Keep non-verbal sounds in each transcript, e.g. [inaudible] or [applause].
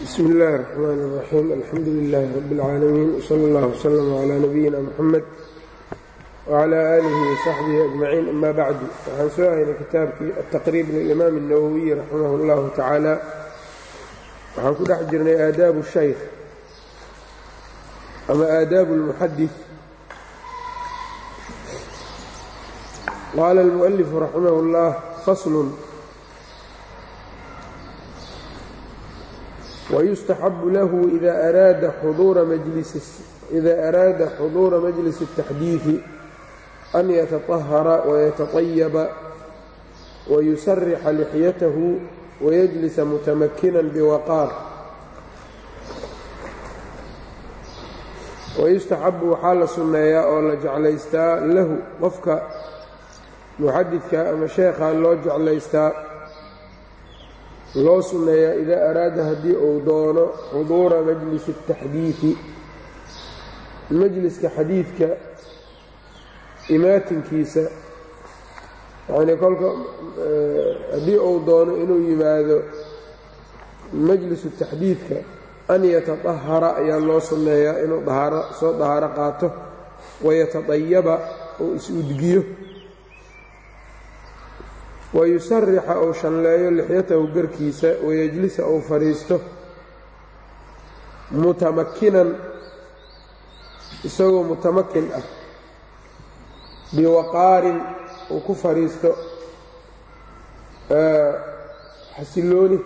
bsmi اllahi الرxman الرaxيim alxamdu lilahi rab اlcaalamiin wslى اllah wslm عlى nabiyina mxamed wعlى alihi وsaxbihi ajmaciin ama bacdu waxaan soo haynay kitaabkii ataqriib lilimaam الnawowiyi raximah اllahu tacaala waxaan ku dhex jirnay aadaabu الshaykh ama aadaabu اlmuxadis qaala اlmuؤlifu raximah اllah fasl ويustaxab lahu إida araada xuduura majlis التaxdiiثi an yataطahara وyataطayaba وyusarixa lixyatahu وyجlisa mutamakinan bwaqaar wayustaxabu waxaa la sunneeyaa oo la jeclaystaa lahu qofka muxadidka ama sheekha loo jeclaystaa loo sunneeyaa idaa araada haddii uu doono xuduura majlisi اtaxdiidi majliska xadiidka imaatinkiisa yacnii kolka eh, haddii uu doono inuu yimaado majlisu taxdiidka an yatadahara ayaa loo sunneeyaa inuu dahaaro soo dahaaro qaato wayatadayaba uu is-udgiyo wayusarixa uu shanleeyo lixyatahu garkiisa wayajlisa uu fadhiisto mutamakinan isagoo mutamakin ah biwaqaarin uu ku fadhiisto xasilooni.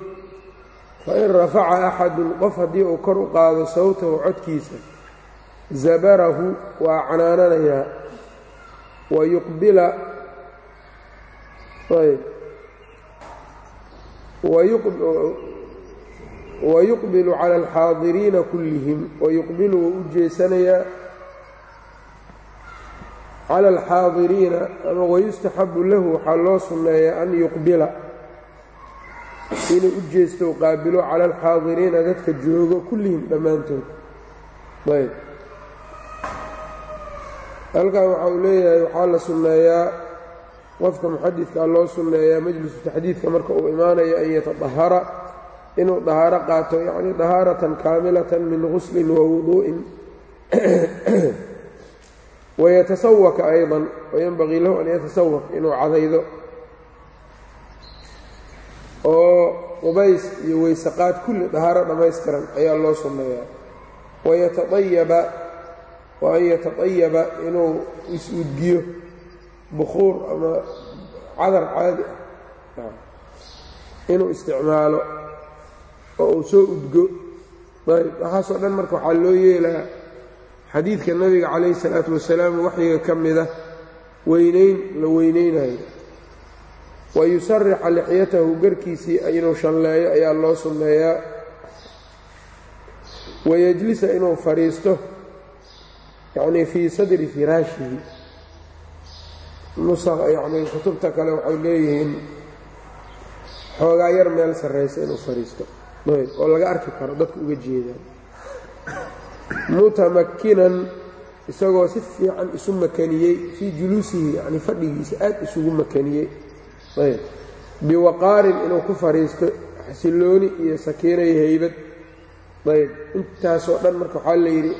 Fain rafaca axadun qof haddii uu kor u qaado sawtahu codkiisa zabarahu waa canaananayaa wayuqbila wayuqbilu cala alxaadiriina kullihim wayuqbilu wuu u jeesanayaa cala alxaadiriina ama wayustaxabu lahu waxaa loo sunneeyaa an yuqbila inuu u jeesto qaabilo cala alxaadiriina dadka joogo kullihim dhammaantood ayb halkan waxa uu leeyahay waxaa la sunneeyaa qofka muxadidkaa loo sunneeyaa majlisu taxdiidka marka uu imaanayo an yatadahara inuu dahaaro qaato yacni dahaaratan kaamilatan min guslin wa wuduu'in [clears throat] wayatasawaka aydan wayanbaqii lahu an yatasawak inuu cadaydo. Oo qubays iyo weyseqaad kulli dahaaro dhammaystiran ayaa loo sunneeyaa. Wayataayaba wa an inuu is-udgiyo bukuur ama cadar caadi ah. Inuu isticmaalo oo uu soo udgo. Ayb waxaasoo dhan marka waxaa loo yeelaa xadiidka nabiga calayhi salaatu wasalaam waxyiga ka mida weynayn la weynaynayo wa yusarixa lixyatahu garkiisii inuu shanleeyo ayaa loo sunneeyaa. Wayajlisa inuu fadhiisto yacnii fii sadri firaashihi yacni kutubta kale waxay leeyihiin xoogaa yar meel sarraysa inuu fadhiisto ayb oo laga arki karo dadka uga jeedaan. Mutamakinan isagoo si fiican isu makaniyey fii juluusihi yacni fadhigiisa aad isugu makaniyey. Biwaqaarin inuu ku fadhiisto xasilooni iyo sakiina iyo haybad. Ayb intaasoo dhan marka waxaa la yidhi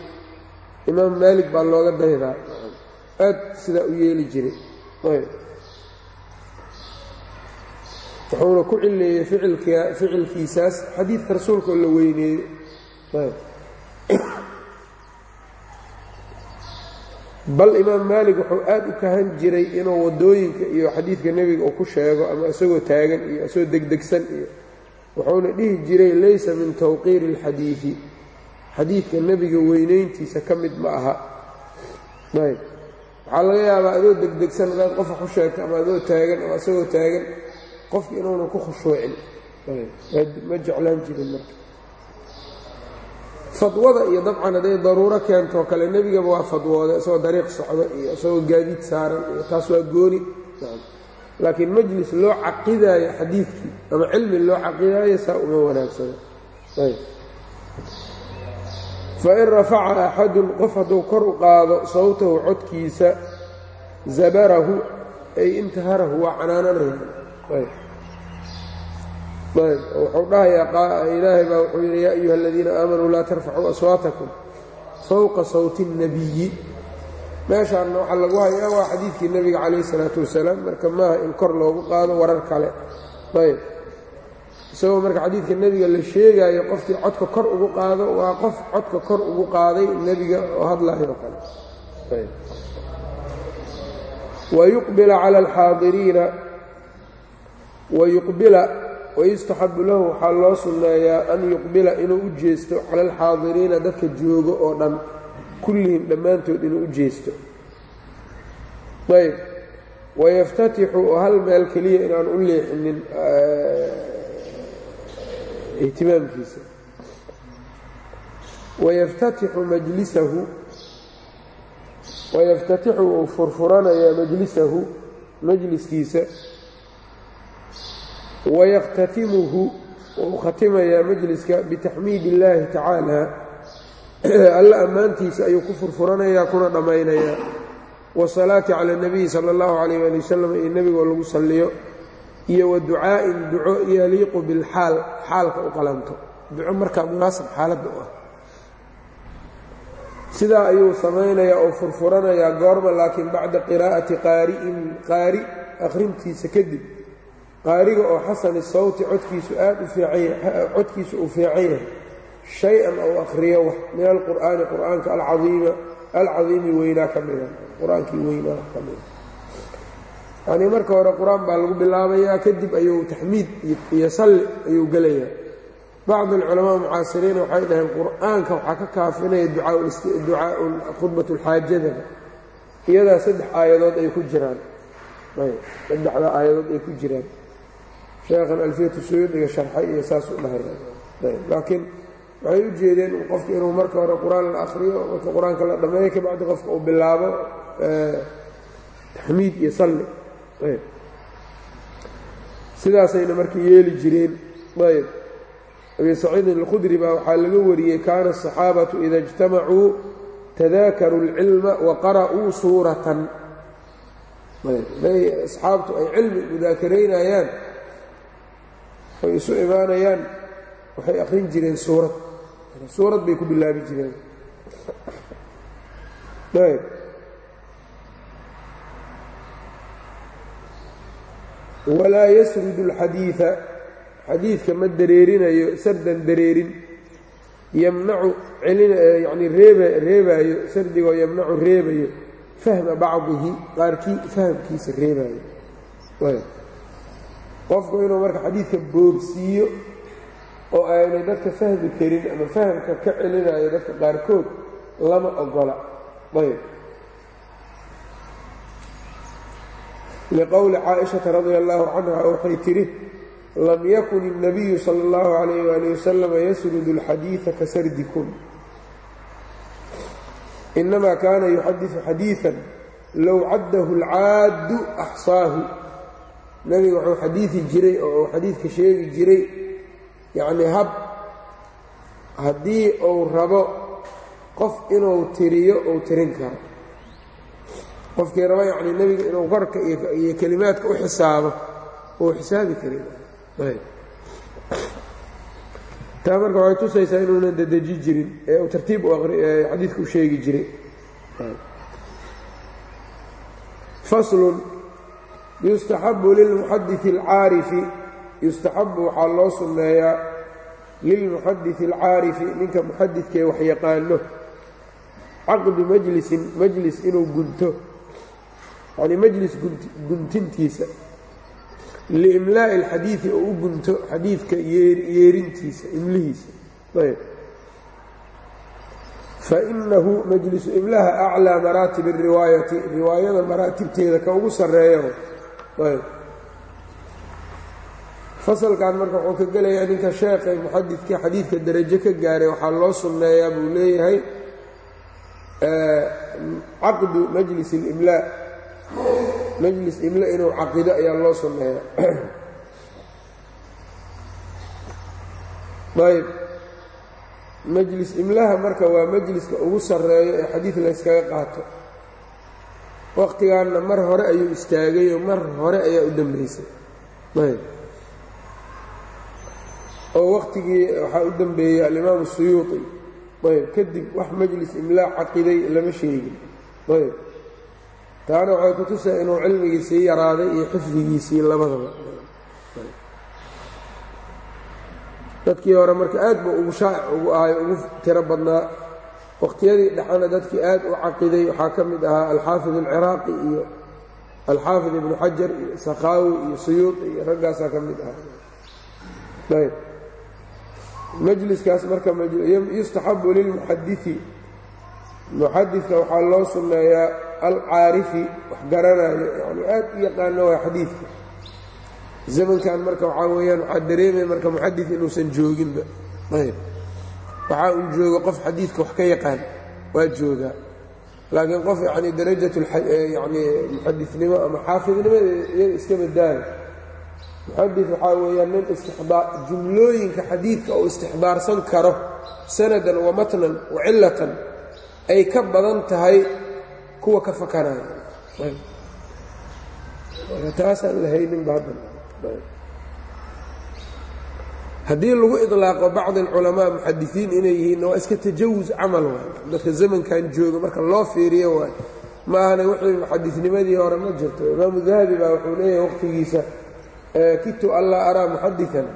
imaam maalik baa looga daydaa aad sidaa u yeeli jiray wuxuuna ku cileeyey ficilkiisaas xadiidka rasuulkaoo la weyneeyo bal imaam maalik wuxuu aad u kahan jiray inuu waddooyinka iyo xadiidka nebiga uu ku sheego ama isagoo taagan iyo isagoo degdegsan iyo wuxuuna dhihi jiray laysa min tawqiiri اlxadiidi xadiidka nebiga weynayntiisa ka mid ma aha waxaa laga yaabaa adoo degdegsan adaad qof wax u sheegto ama adoo taagan ama isagoo taagan qofki inuunan ku khushuucin. Ma jeclaan jirin marka. Fadwada iyo dabcan hadday daruuro keentoo kale nebigaba waa fadwooda isagoo dariiq socda iyo isagoo gaadiid saaran iyo taas waa gooni. Laakiin majlis loo caqidaayo xadiidkii ama cilmi loo caqidaayo saa uma wanaagsano fain rafaca axadun qof hadduu kor u qaado sawtahu codkiisa zabarahu ay intaharahu waa canaananaya ayb wuxuu dhahayaa ilaahay baa wuxuu yidhi yaa ayuha aladiina aamanuu laa tarfacuu aswaatakum fowqa sawti الnabiyi meeshaanna waxaa lagu hayaa waa xadiidkii nebiga calayh isalaatu wasalaam marka maaha in kor loogu qaado warar kale ayb isagoo marka xadiidka nebiga la sheegaayo qofkii codka kor ugu qaado waa qof codka kor ugu qaaday nebiga oo hadlayo oo kale. Wayuqbila cala alxaadiriina wayuqbila wayustaxabu lahu waxaa loo sunneeyaa an yuqbila inuu u jeesto cala alxaadiriina dadka joogo oo dhan kullihim dhammaantood inuu u jeesto. Ayb. Wayaftatixu oo hal meel keliya inaan u leexinin ihtimaamkiisa wayaftatixu majlisahu wayaftatixu uu furfuranayaa majlisahu majliskiisa. Wayaktatimuhu uu khatimayaa majliska bitaxmiid illaahi tacaala [clears throat] alla ammaantiisa ayuu ku furfuranayaa kuna dhammaynayaa. Wasalaati cala اnabiyi sala اllahu calayh ali wasalam iyo nebigoo lagu salliyo iyo wa ducaa'in duco yaliiqu bilxaal xaalka u qalanto. Duco markaa munaasab xaaladda u ah. Sidaa ayuu samaynayaa oo furfuranayaa goorma laakiin bacda qiraa'ati qaari'in qaari akhrintiisa kadib qaariga oo xasani sawti codkiisu aad u fiicanycodkiisu uu fiican yahay shay-an ou akhriyo wax min alqur'aani qur'aanka alcaiima alcadiimi weynaa ka mida qur'aankii weynaa ka mida yanii marka hore qur'aan baa lagu bilaabayaa kadib ayuu taxmiid iyo salli ayuu gelayaa. Bacd alculamaa mucaasiriina waxay dhaheen qur'aanka waxaa ka kaafinaya ducaau khudbat اlxaajadaba iyadaa saddex aayadood ay ku jiraan. Saddexda aayadood ay ku jiraan. Sheekhan alfiyatu suyuudiga sharxay iyo saas u dhahay. Laakiin waxay u jeedeen qofka inuu marka hore qur'aan la akhriyo marka qur'aanka la dhammeeyo kabacdi qofka uu bilaabo taxmiid iyo salli sidaasayna marka yeeli jireen ayb. Abi saciidin alkhudri baa waxaa laga wariyey kaana asaxaabatu ida ijtamacuu tadaakaruu اlcilma wa qara'uu suuratan. Asxaabtu ay cilmi mudaakaraynayaan oy isu imaanayaan waxay akhrin jireen suurad. Suurad bay ku bilaabi jireen. Ayb walaa yasrudu اlxadiiثa xadiidka ma dareerinayo sardan dareerin yamnacu yani reebaayo sardigoo yamnacu reebayo fahma bacdihi qaarkii fahamkiisa reebaayo. Qofku inuu marka xadiidka boobsiiyo oo aanay dadka fahmi karin ama fahamka ka celinayo dadka qaarkood lama ogola. Ayb liqowli caaishata radia allahu canha waxay tidhi lam yakun الnabiyu salى اllahu عalayh wali wasalam yasrudu اlxadiiثa ka sardikum inama kaana yuxadiثu xadiiثa low caddahu اlcaaddu axsaahu nebiga wuxuu xadiidi jiray oo uu xadiidka sheegi jiray yacnii hab haddii uu rabo qof inuu tiriyo uu tirin karo qofkii rabo yacnii nebiga inuu korka iyo kelimaadka u xisaabo uu xisaabi karin. Taa marka waxay tusaysaa inuunan dadeji jirin ee uu tartiib xadiidka u sheegi jiray. Faslun yustaxabu lilmuxadii alcaarifi yustaxabu waxaa loo sunneeyaa lilmuxadii alcaarifi ninka muxadidkee wax caqdu majlisin majlis inuu gunto yanii majlis guntintiisa. Liimlaa'i alxadiidi oo u gunto xadiidka yeerintiisa imlihiisa. Ayb. Fainahu majlisu imlaha aclaa maraatib اriwaayati riwaayada maraatibteeda ka ugu sarreeya ayb. Fasalkan marka wuxuu ka gelayaa ninka sheekhay muxadidkii xadiidka darajo ka gaaray waxaa loo sunneeyaa buu leeyahay caqdu majlis اlimlaa majlis imle inuu caqido ayaa loo sunneeyaa [clears throat] ayb majlis imlaha marka waa majliska ugu sarreeyo ee xadiid layskaga qaato. Waqtigaanna mar hore ayuu istaagayoo mar hore ayaa u dambaysay ayb oo waqtigii waxaa u dembeeyey alimaamu suyuuطi ayb kadib wax majlis imlaa caqiday lama sheegin. Ayb taana waxay ku tusaa inuu cilmigiisii yaraaday iyo xifdigiisii labadaba. Dadkii hore marka aad buu ugu shaa'ic ugu ahay ugu tiro badnaa. Waqtiyadii dhexana dadkii aad u caqiday waxaa ka mid ahaa alxaafid alciraaqi iyo alxaafid ibnu xajar iyo sakhaawi iyo suyuuط iyo raggaasaa ka mid ahaa. Ayb. Majliskaas marka yustaxabu lilmuxadii muxadidka waxaa loo sunneeyaa alcaarifi wax garanayo yani aad u yaqaano waa xadiidka. Zamankan marka waxaa weeyaan waxaa dareemaya marka muxadid inuusan jooginba. Ayb waxaa uu joogo qof xadiidka wax ka yaqaan waa joogaa. Laakiin qof yani darajat yani muxadinimo ama xaafidnimada iyada iska badaala muxadid waxaa weeyaan nin istixdaar jumlooyinka xadiidka uu istixdaarsan karo sanadan wa matnan wa cilatan ay ka badan tahay kuwa ka fakanaayo taasaan lahayninba haddii lagu ilaaqo bacd alculamaa muxadisiin inay yihiinna waa iska tajawus camal waay. Dadka zamankan jooga marka loo fiiriyo waay. Ma ahna wixii muxadisnimadii hore ma jirto. Imaamu dahabi baa wuxuu leeyahay waqtigiisa eh, kitu an laa araa muxadian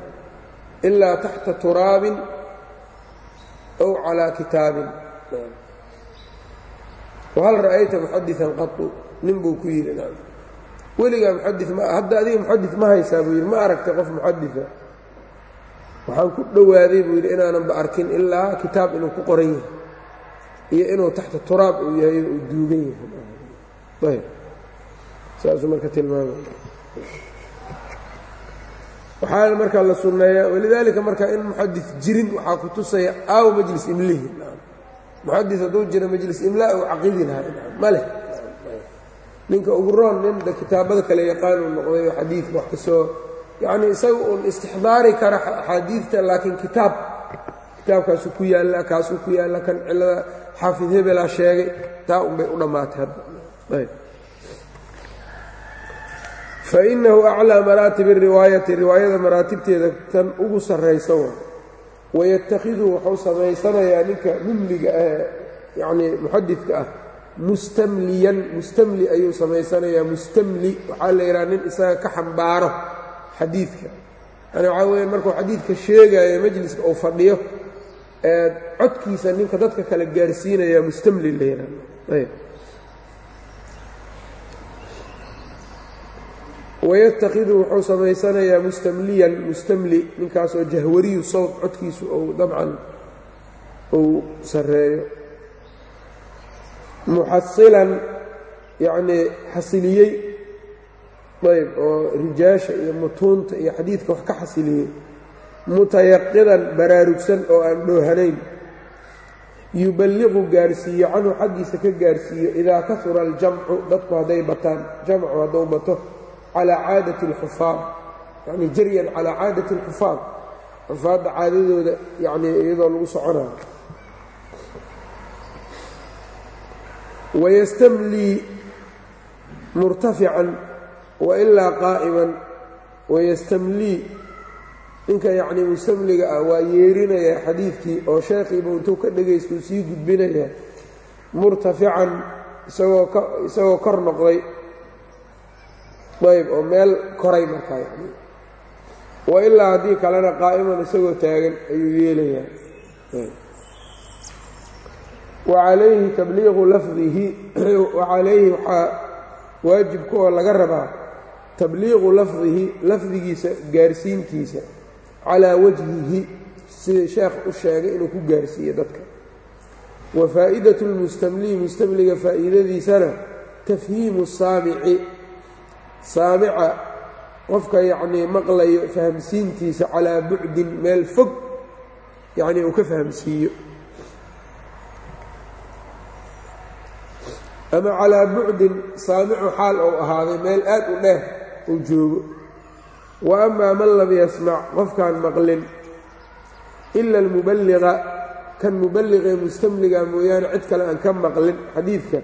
ilaa taxta turaabin ow calaa kitaabin wahal ra'ayta muxadiثan qatu nin buu ku yidhi weligaa muxadi ma hadda adiga muxadis ma haysaa buu yidhi ma aragtay qof muxadisa waxaan ku dhowaaday buu yidhi inaananba arkin ilaa kitaab inuu ku qoran yahay iyo inuu taxta turaab uu yahay uu duugan yahay saasuu marka tilmaamaya waxaa markaa la sunneeyaa walidaalika marka in muxadis jirin waxaa ku tusaya aaw majlis imlihi muxadis hadduu jira majlis imlaa uu caqidi lahaa. Ma leh. Ninka ugu roon nin de kitaabada kale yaqaan uu noqday oo xadiidka wax ka soo yacni isaga uun istixdaari kara axaadiidta laakiin kitaab kitaabkaasuu ku yaalla kaasuu ku yaalla kan cillada xaafid hebelaa sheegay taa unbay u dhammaatay hadda. Fainahu aclىa maraatibi riwaayati riwaayada maraatibteeda tan ugu sarraysa wayatakhidu wuxuu samaysanayaa ninka mumliga ah yacnii muxadidka ah mustamliyan mustamli ayuu samaysanayaa mustamli waxaa la yidhaha nin isaga ka xambaaro xadiidka. Yani waxaa weeyaan markuu xadiidka sheegayo majliska uu fadhiyo ee codkiisa ninka dadka kale gaarsiinaya mustamli la yidhahdo ayb wayatakhidu wuxuu samaysanayaa mustamliyan mustamli ninkaasoo jahwariyu sawd codkiisu ou dabcan uu sarreeyo muxasilan yacnii xasiliyey ayb oo rijaasha iyo mutuunta iyo xadiidka wax ka xasiliyey mutayaqidan baraarugsan oo aan dhoohanayn yuballiqu gaarsiiyo canhu xaggiisa ka gaarsiiyo idaa kahura aljamcu dadku hadday bataan jamcu hadduu bato calى caadati اlxufaad yani jaryan calaa caadati اlxufaad xufaadda caadadooda yani iyadoo lagu soconayo wayastamlii murtafican wailaa qaa'iman wayastamlii ninka yacnii mustamliga ah waa yeerinaya xadiidkii oo sheekhiiba intuu ka dhagaystuu sii gudbinaya murtafican isagoo ka isagoo kor noqday ayb oo meel koray markaa yani wa ilaa haddii kalena qaa'iman isagoo taagan ayuu yeelayaa. Wa calayhi tabliiqu lafdihi [clears throat] wa calayhi waxaa waajibka oo laga rabaa tabliiqu lafdihi lafdigiisa gaarsiintiisa calaa wajhihi sida sheekh u sheegay inuu ku gaarsiiyo dadka. Wa faa'idatu lmustamlii mustamliga faa'iidadiisana tafhiimu saamici saamica qofka yacnii maqlayo fahamsiintiisa calaa bucdin meel fog yacnii uu ka fahamsiiyo. Ama calaa bucdin saamicu xaal ou ahaaday meel aad u dheer uu joogo. Wa amaa man lam yasmac qofkaan maqlin ila almuballiqa kan muballiqee mustamliga mooyaane cid kale aan ka maqlin xadiidka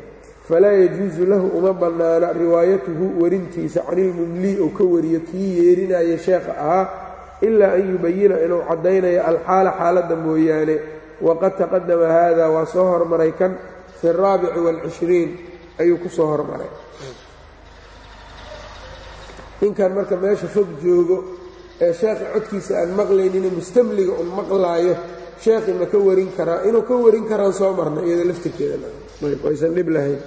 falaa yajuusu lahu uma bannaana riwaayatuhu werintiisa canilmumlii ou ka wariyo kii yeerinaya sheekha ahaa ilaa an yubayina inuu caddaynayo alxaala xaaladda mooyaane waqad taqadama haada waa soo hormaray kan fi araabici waalcishriin ayuu ku soo hormaray. Ninkan marka meesha fog joogo ee sheekha codkiisa aan maqlaynine mustamliga un maqlaayo sheekhi ma ka warin karaa inuu ka warin karaan soo marna iyado laftirkeeda ayb aysan dhib lahayn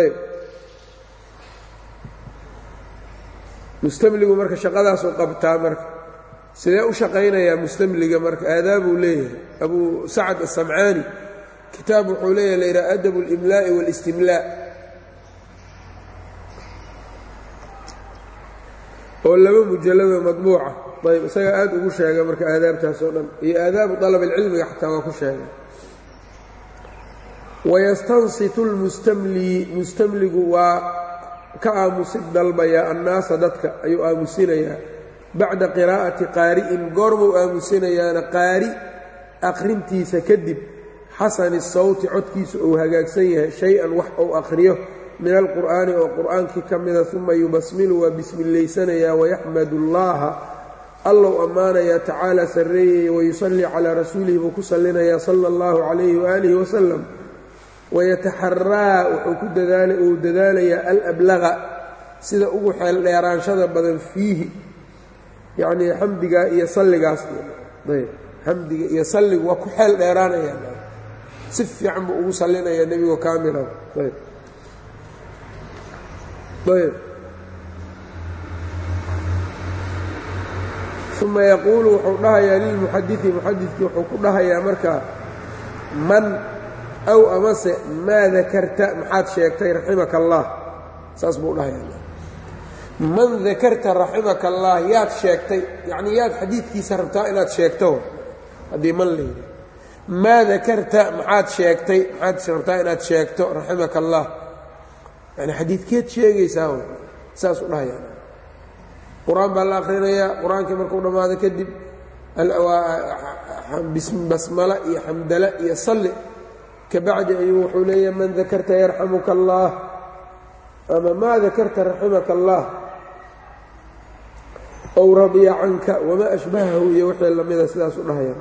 ayb mustamligu marka shaqadaasuu qabtaa marka. Sidee u shaqaynayaa mustamliga marka? Aadaabuu leeyahay. Abuu sacad asamcaani kitaab wuxuu leeyahay la yidhaha adab اlimlaa'i wاlistimlaa oo laba mujalladoo madbuuca ayb isagaa aad ugu sheega marka aadaabtaas dhan. Iyo aadaabu dalab alcilmiga xataa waa ku sheegay wayastansitu lmustamlii mustamligu waa ka aamusid dalbayaa annaasa dadka ayuu aamusinayaa. Bacda qiraa'ati qaari'in goormuu aamusinayaana qaari aqrintiisa kadib xasani sawti codkiisa uu hagaagsan yahay shay-an wax uu aqhriyo min alqur'aani oo qur'aankii ka mida uma yubasmilu waa bismillaysanayaa wayaxmadu llaaha allow ammaanayaa tacaala sarreeyaya wayusallii calaa rasuulihi buu ku sallinayaa sala allahu calayhi waaalihi wasalam wayataxaraa wuxuu ku dadaala uu dadaalayaa alablaqa sida ugu xeel dheeraanshada badan fiihi yacnii xamdigaa iyo salligaas ayb xamdiga iyo salligu waa ku xeel dheeraanaya si fiican buu ugu sallinayaa nebigu kaamila ayb ayb uma yaquulu wuxuu dhahayaa lilmuxadii muxadidkii wuxuu ku dhahayaa markaa man aw amase maa dakarta maxaad sheegtay raximaka allah saas buu dhahayaa. Man dakarta raximaka allah yaad sheegtay. Yacnii yaad xadiidkiisa rabtaa inaad sheegto. Haddii man layidhi maa dakarta maxaad sheegtay. Maxaad rabtaa inaad sheegto raximaka allah yani xadiidkeed sheegaysaa saas u dhahayaa. Qur'aan baa la akhrinayaa qur'aankii markuu dhammaado kadib basmala iyo xamdala iyo salli kabacdi ayuu wuxuu leeyahay man dakarta yarxamuka allah ama maa dakarta raximaka allah? Ow radiya canka wamaa ashbahahu iyo wixii lamida sidaas u dhahaya.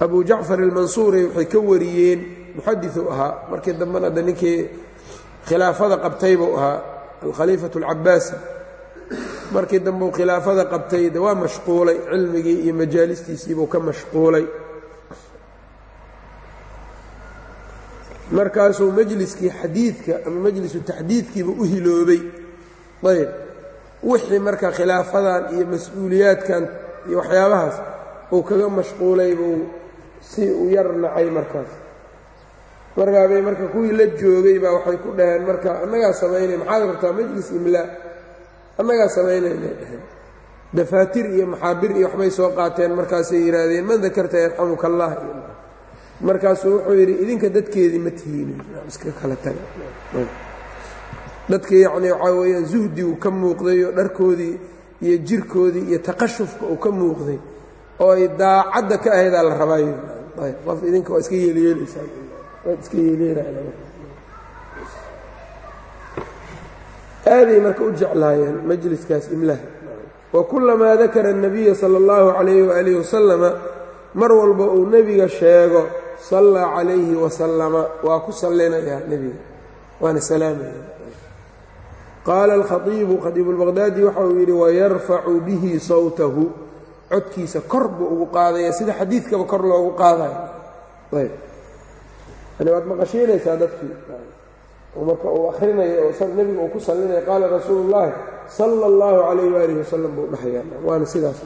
Abu jacfar ilmansuuri waxay ka wariyeen muxadiu ahaa markii dambena de ninkii khilaafada qabtay buu ahaa alkhaliifatu alcabaasi markii dambe khilaafada qabtay de waa mashquulay cilmigii iyo majaalistiisiibuu ka mashquulay markaasuu majliskii xadiidka ama majlisu taxdiidkiiba u hiloobay. Ayb. Wixii marka khilaafadan iyo mas'uuliyaadkan iyo waxyaabahaas uu kaga mashquulay buu si u yar nacay markaas. Markaabay marka kuwii la joogay baa waxay ku dhaheen marka annagaa samaynay maxaad rabtaa majlis imlaa annagaa samaynaynay dhaheen. Dafaatir iyo maxaabir iyo waxbay soo qaateen markaasay yidhaahdeen man dakarta yarxamuka allah markaasuu wuxuu yidhi idinka dadkeedii ma tihiinin iska kala taga dadka yacni waxaa weeyaan zuhdigu ka muuqday oo dharkoodii iyo jirkoodii iyo taqashufka uu ka muuqday oo ay daacadda ka ahaydaa la rabaayo ayb qof idinka waa iska yeelyeelaysaa waad iska yeelyeelaya aaday marka u jeclaayeen majliskaas imlaha wa kulamaa dakara الnabiya salى اllahu calayhi waalihi wasalama mar walba uu nebiga sheego sallaa calayhi wasalama waa ku sallinayaa nebiga waana salaamaya. Qaala alkhaiibu khadiibuulbaqhdaadi waxa uu yidhi wayarfacu bihi sawtahu. Codkiisa kor buu ugu qaadaya sida xadiidkaba kor loogu qaadayo. Yni waad maqashiinaysaa dadkii. Marka uu akrinayo oo nebiga uu ku sallinayo qaala rasuulu ullaahi sala اllahu calayh waalih wasalam buu dhahayaa waana sidaas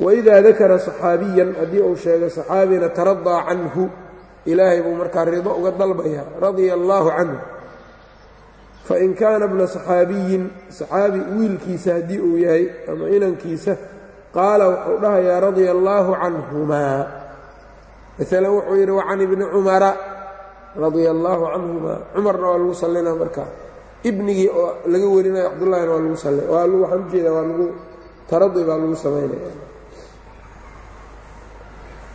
waidaa dakara saxaabiyan haddii uu sheegay saxaabina taradaa canhu ilaahay buu markaa rido uga dalbayaa radia allaahu canhu fain kaana bna saxaabiyin saxaabi wiilkiisa haddii uu yahay ama inankiisa qaala wuxuu dhahayaa radia allaahu canhumaa maalan wuxuu yidhi wa ibni cumara radia allaahu canhumaa cumarna waa lagu sallina markaa ibnigii oo laga werinayo cabdullahina waa lagu sall waa waxaan u jeedaa waa lagu taradi baa lagu samaynaya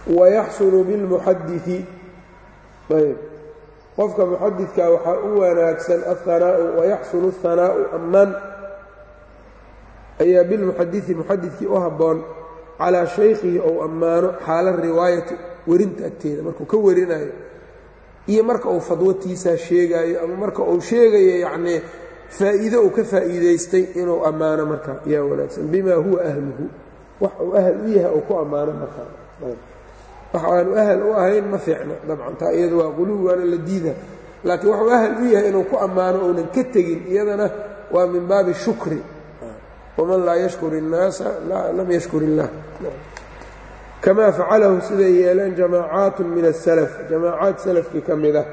wayaxsunu bilmuxadii ayb qofka muxadidka waxaa u wanaagsan aanaau wayaxsunu ahanaa'u ammaan ayaa bilmuxadii muxadidkii u habboon calaa shaykhihi ou ammaano xaala riwaayati werinta agteeda markuu ka warinayo iyo marka uu fadwatiisaa sheegaayo ama marka uu sheegayo yacnii faa'iido uu ka faa'iidaystay inuu ammaano markaa yaa wanaagsan bimaa huwa ahluhu wax uu ahal u yahay uu ku ammaano markaa wax aan ahal u ahayn ma fiicno. Dabcan taa iyada waa quluw waana la diida laakiin waxuu ahal u yahay inuu ku ammaano uunan ka tegin iyadana waa min baabi shukri. Waman laa yashkur الnaasa lam yashkur illah kamaa facalahu siday yeeleen jamaacaat min asalaf jamaacaad salafkii ka mid ah.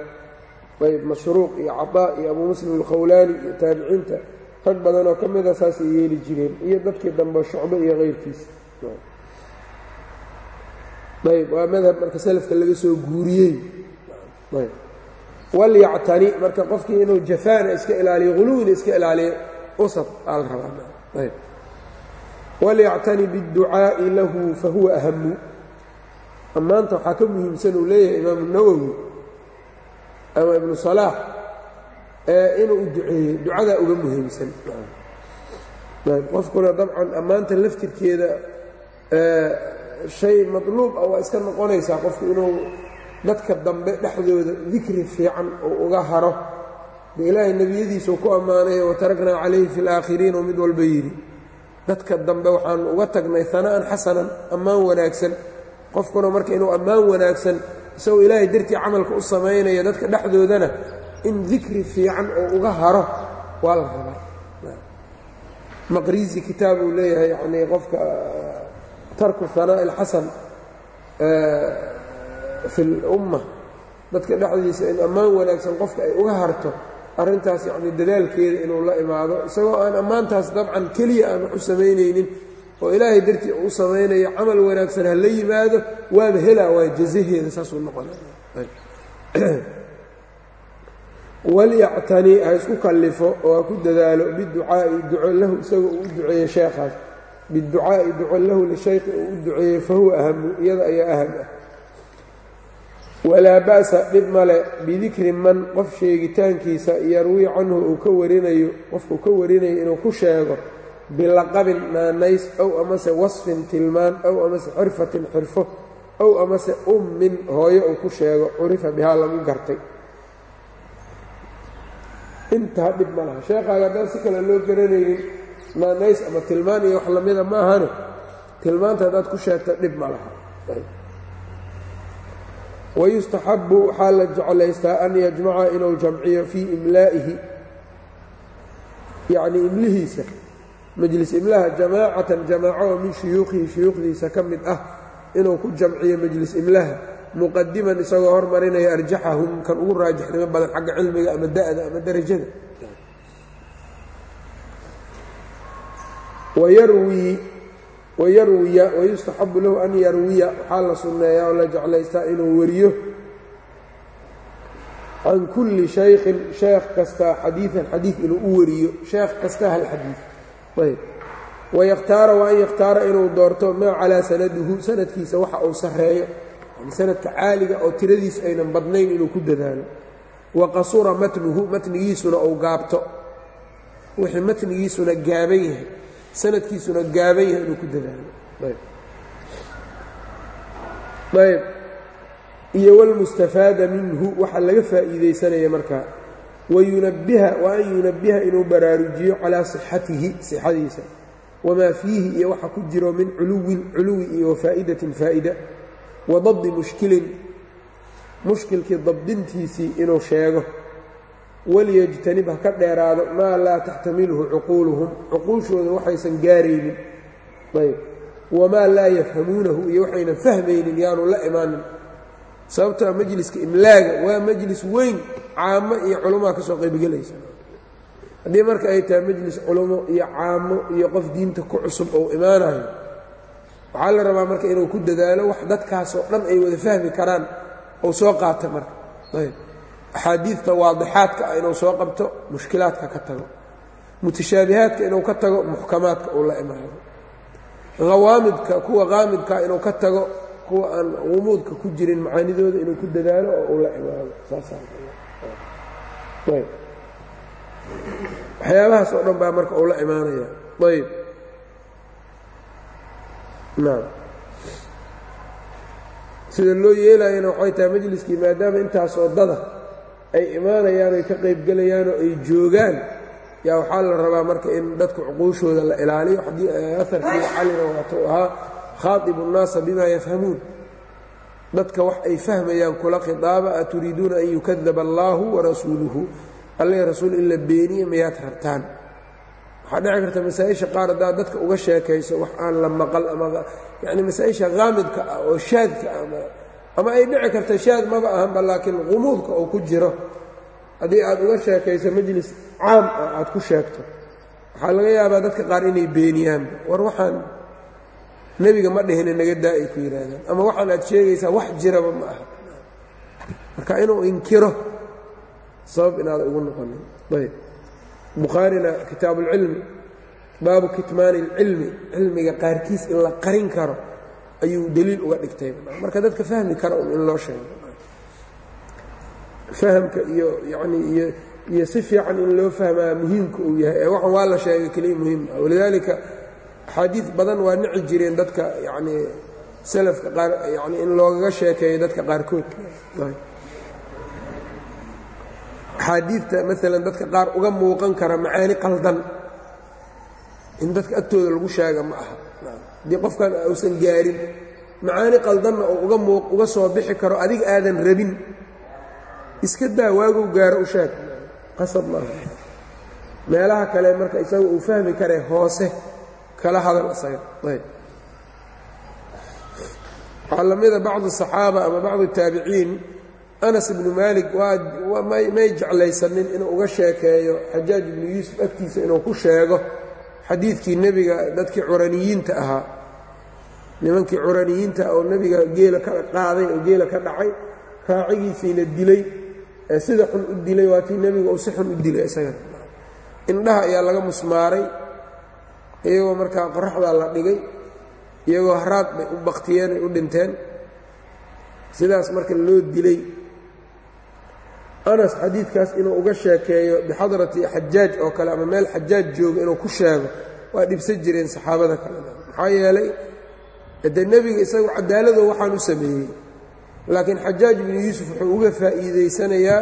Ayb mashruuq iyo cadaa iyo abuu muslim alkhawlaani iyo taabiciinta. Rag badanoo ka mida ah saasay yeeli jireen iyo dadkii dambe shucbe iyo kayrkiisa ayb waa madhab marka salafka laga soo guuriyey. Walyactani marka qofkii inuu jafaana iska ilaaliyo huluwina iska ilaaliyo usad aa la rabaa walyactani biاdducaa'i lahu fahuwa ahamu ammaanta waxaa ka muhiimsan uu leeyahay imaamu nawowi ama ibnu salaax inuu duceeyo ducadaa uga muhiimsan. Qofkuna dabcan ammaanta laftirkeeda shay matluub ah waa iska noqonaysaa qofku inuu dadka dambe dhexdooda dikri fiican uu uga haro. De ilaahay nebiyadiisuu ku ammaanayo wataraknaa calayhi fi اlaakhiriin oo mid walba yidhi dadka dambe waxaan uga tagnay hana'an xasanan ammaan wanaagsan. Qofkuna marka inuu ammaan wanaagsan isagoo ilaahay dartii camalka u samaynayo dadka dhexdoodana in dikri fiican oo uga haro. Waa la rabaa. Maqriisi kitaab uu leeyahay yanii qofka tarku hanaa'i alxasan fi lumma dadka dhexdiisa in ammaan wanaagsan qofka ay uga harto arrintaas yacni dadaalkeeda inuu la imaado isagoo aan ammaantaas dabcan keliya aan wax u samaynaynin oo ilaahay dartii u samaynayo camal wanaagsan ha la yimaado waaba helaa waa jazaheeda saasuu noqonaya walyactani ha isku kallifo oo ha ku dadaalo biducaa'i duco lahu isagoo uu u duceeye sheekhaas biducaa'i duco lahu lishaykhi uu u duceeyey fahuwa ahamu iyada ayaa aham ah. Walaa ba'sa dhib male bidikri man qof sheegitaankiisa yarwii canhu uu ka warinayo qofkuu ka warinayo inuu ku sheego bilaqabin naanays ow amase wasfin tilmaan ow amase xirfatin xirfo ow amase ummin hooyo uu ku sheego curifa bihaa lagu gartay. Intaa dhib ma laha. Sheekaaga haddaan si kale loo garanaynin naanays ama tilmaan iyo wax lamida ma tilmaanta haddaad ku sheegta dhib ma laha. Wayustaxabu waxaa la jeclaystaa an yajmaca inuu jamciyo fii imlaa'ihi. Yacnii imlihiisa. Majlis imlaha jamaacatan jamaaco oo min shuyuuqihi shuyuukhdiisa ka mid ah inuu ku jamciyo majlis imlaha muqadiman isagoo hormarinaya arjaxahum kan ugu raajixnimo badan xagga cilmiga ama da'da ama derajada wayarwii wayarwiya wayustaxabu lahu an yarwiya waxaa la sunneeyaa oo la jeclaystaa inuu wariyo can kulli shaykhin sheekh kastaa xadiidan xadiid inuu u wariyo sheekh kastaa hal xadiid ayb wayakhtaara wa an yakhtaara inuu doorto maa calaa sanaduhu sanadkiisa waxa uu sarreeyo sanadka caaliga oo tiradiisu aynan badnayn inuu ku dadaalo wa qasura matnuhu matnigiisuna uu gaabto wixii matnigiisuna gaaban yahay sanadkiisuna gaaban yahay inuu ku dadaalo. Ayb. Ayb. Iyo wاlmustafaada minhu waxaa laga faa'iidaysanaya markaa wayunabiha wa an yunabiha inuu baraarujiyo calaa صixatihi sixadiisa. Wamaa fiihi iyo waxa ku jiro min culuwin culuwi iyo wafaa'idatin faa'ida. Wa dabdi mushkilin mushkilkii dabdintiisii inuu sheego waliyajtanib ha ka dheeraado maa laa taxtamilhu cuquuluhum cuquushooda waxaysan gaaraynin. Ayb. Wamaa laa yafhamuunahu iyo waxaynan fahmaynin yaanu la imaanin. Sababtoa majliska imlaaga waa majlis weyn caamo iyo culumaa ka soo qaybgelaysa haddii marka ay tahay majlis culummo iyo caamo iyo qof diinta ku cusub ou imaanayo waxaa la rabaa marka inuu ku dadaalo wax dadkaasoo dhan ay wada fahmi karaan ou soo qaata marka. Ayb axaadiidta waadixaadka ah inuu soo qabto mushkilaadka ka tago mutashaabihaadka inuu ka tago muxkamaadka uu la imaado hawaamidka kuwa qaamidka inuu ka tago kuwa aan gumuudka ku jirin macaanidooda inuu ku dadaalo oo uu la imaado saasayb waxyaabahaas oo dhan baa marka uu la imaanaya ayb. Naam. Sida loo yeelayana waxay tahay majliskii maadaama intaasoo dada ay imaanayaan ay ka qaybgelayaanoo ay joogaan yaa waxaa la rabaa marka in dadka cuquushooda la ilaaliyo. Aharkii calina waatu ahaa khaadibu nnaasa bima yafhamuun. Dadka wax ay fahmayaan kula khidaaba a an yukadaba allaahu warasuuluhu alla rasuul in la beeniye mayaad rabtaan. Waxaa dhici karta masaa-isha qaar haddaad dadka uga sheekayso wax aan la maqal ama yacni masaa-isha haamidka ah oo shaadka ama ama ay dhici karta shaad maba ahanba laakiin qumuudka uu ku jiro haddii aad uga sheekayso majlis caam ah aad ku sheegto waxaa laga yaabaa dadka qaar inay beeniyaanba war waxaan nebiga ma dhihina naga daa ay ku yidhaahdaan ama waxaan aad sheegaysaa wax jiraba ma aha. Marka inuu inkiro sabab inaada ugu noqonin. Ayb. Bukhaarina kitaabu اlcilmi baabu kitmaani اlcilmi cilmiga qaarkiis in la qarin karo ayuu deliil uga dhigtay. Marka dadka fahmi kara in loo sheego fahamka iyo yani iyo iyo si fiican in loo fahmaa muhiimka uu yahay. Ee waxan waa la sheegay keliya muhiim ah. Walidaalika axaadiid badan waa nici jireen dadka yacni salafka qaar yani in loogaga sheekeeyo dadka qaarkood. Axaadiidta maalan dadka qaar uga muuqan kara macaani qaldan. In dadka agtooda lagu sheega ma aha haddii qofkan uusan gaarin macaani qaldanna oo uga soo bixi karo adiga aadan rabin. Iska daa waagow gaaro u sheeg. Qasab maaha meelaha kale marka isaga uu fahmi kare hoose kala hadal isaga. Ayb. Waxaa la mida bacdu saxaaba ama bacdu taabiciin anas ibnu maalik waamay jeclaysanin inuu uga sheekeeyo xajaaj ibnu yuusuf agtiisa inuu ku sheego xadiidkii nebiga dadkii curaniyiinta ahaa. Nimankii curaniyiinta oo nebiga geela ka qaaday oo geela ka dhacay raacigiisiina dilay ee sida xun u dilay waa tii nebiga uu si xun u dilay isaga. Indhaha ayaa laga musmaaray iyagoo markaa qoraxdaa la dhigay iyagoo haraad bay u baktiyeen ay u dhinteen. Sidaas marka loo dilay anas xadiidkaas inuu uga sheekeeyo bixadrati xajaaj oo kale ama meel xajaaj jooga inuu ku sheego waa dhibsan jireen saxaabada kale. Maxaa yeelay dee nebiga isagu cadaaladoo waxaan u sameeyey laakiin xajaaj ibnu yuusuf wuxuu uga faa'iidaysanayaa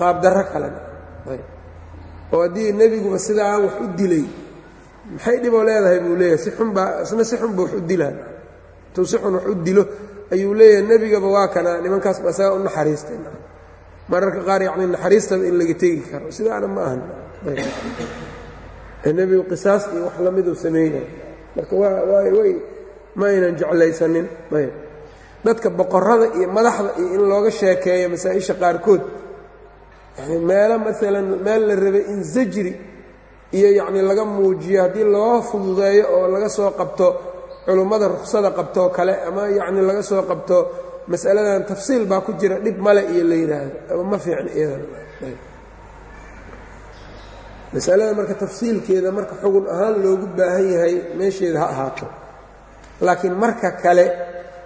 qaabdarro kalena. Oo haddii nebiguba sidaa aan wax u dilay maxay dhiboo leedahay buu leeyahay? Si xunbaa isna si xunba wax u dilaa intuu si xun wax u dilo ayuu leeyahay nebigaba waa kana nimankaas ba isagaa u naxariistay mararka qaar yacni naxariistaba in laga tegi karo. Sidaana ma ahan. Nebigu qisaas iyo wax lamiduu samaynay marka way ma aynan jeclaysanin. Ayb. Dadka boqorrada iyo madaxda iyo in looga sheekeeyo masaa-isha qaarkood yani meelo maalan meel la rabay in zajri iyo yacni laga muujiyo haddii loo fududeeyo oo laga soo qabto culummada ruksada qabtoo kale ama yacni laga soo qabto masaladan tafsiil baa ku jira dhib male iyo la yidhaahdo ama ma fiicna iyadan masalada marka tafsiilkeeda marka xugun ahaan loogu baahan yahay meesheeda ha ahaato. Laakiin marka kale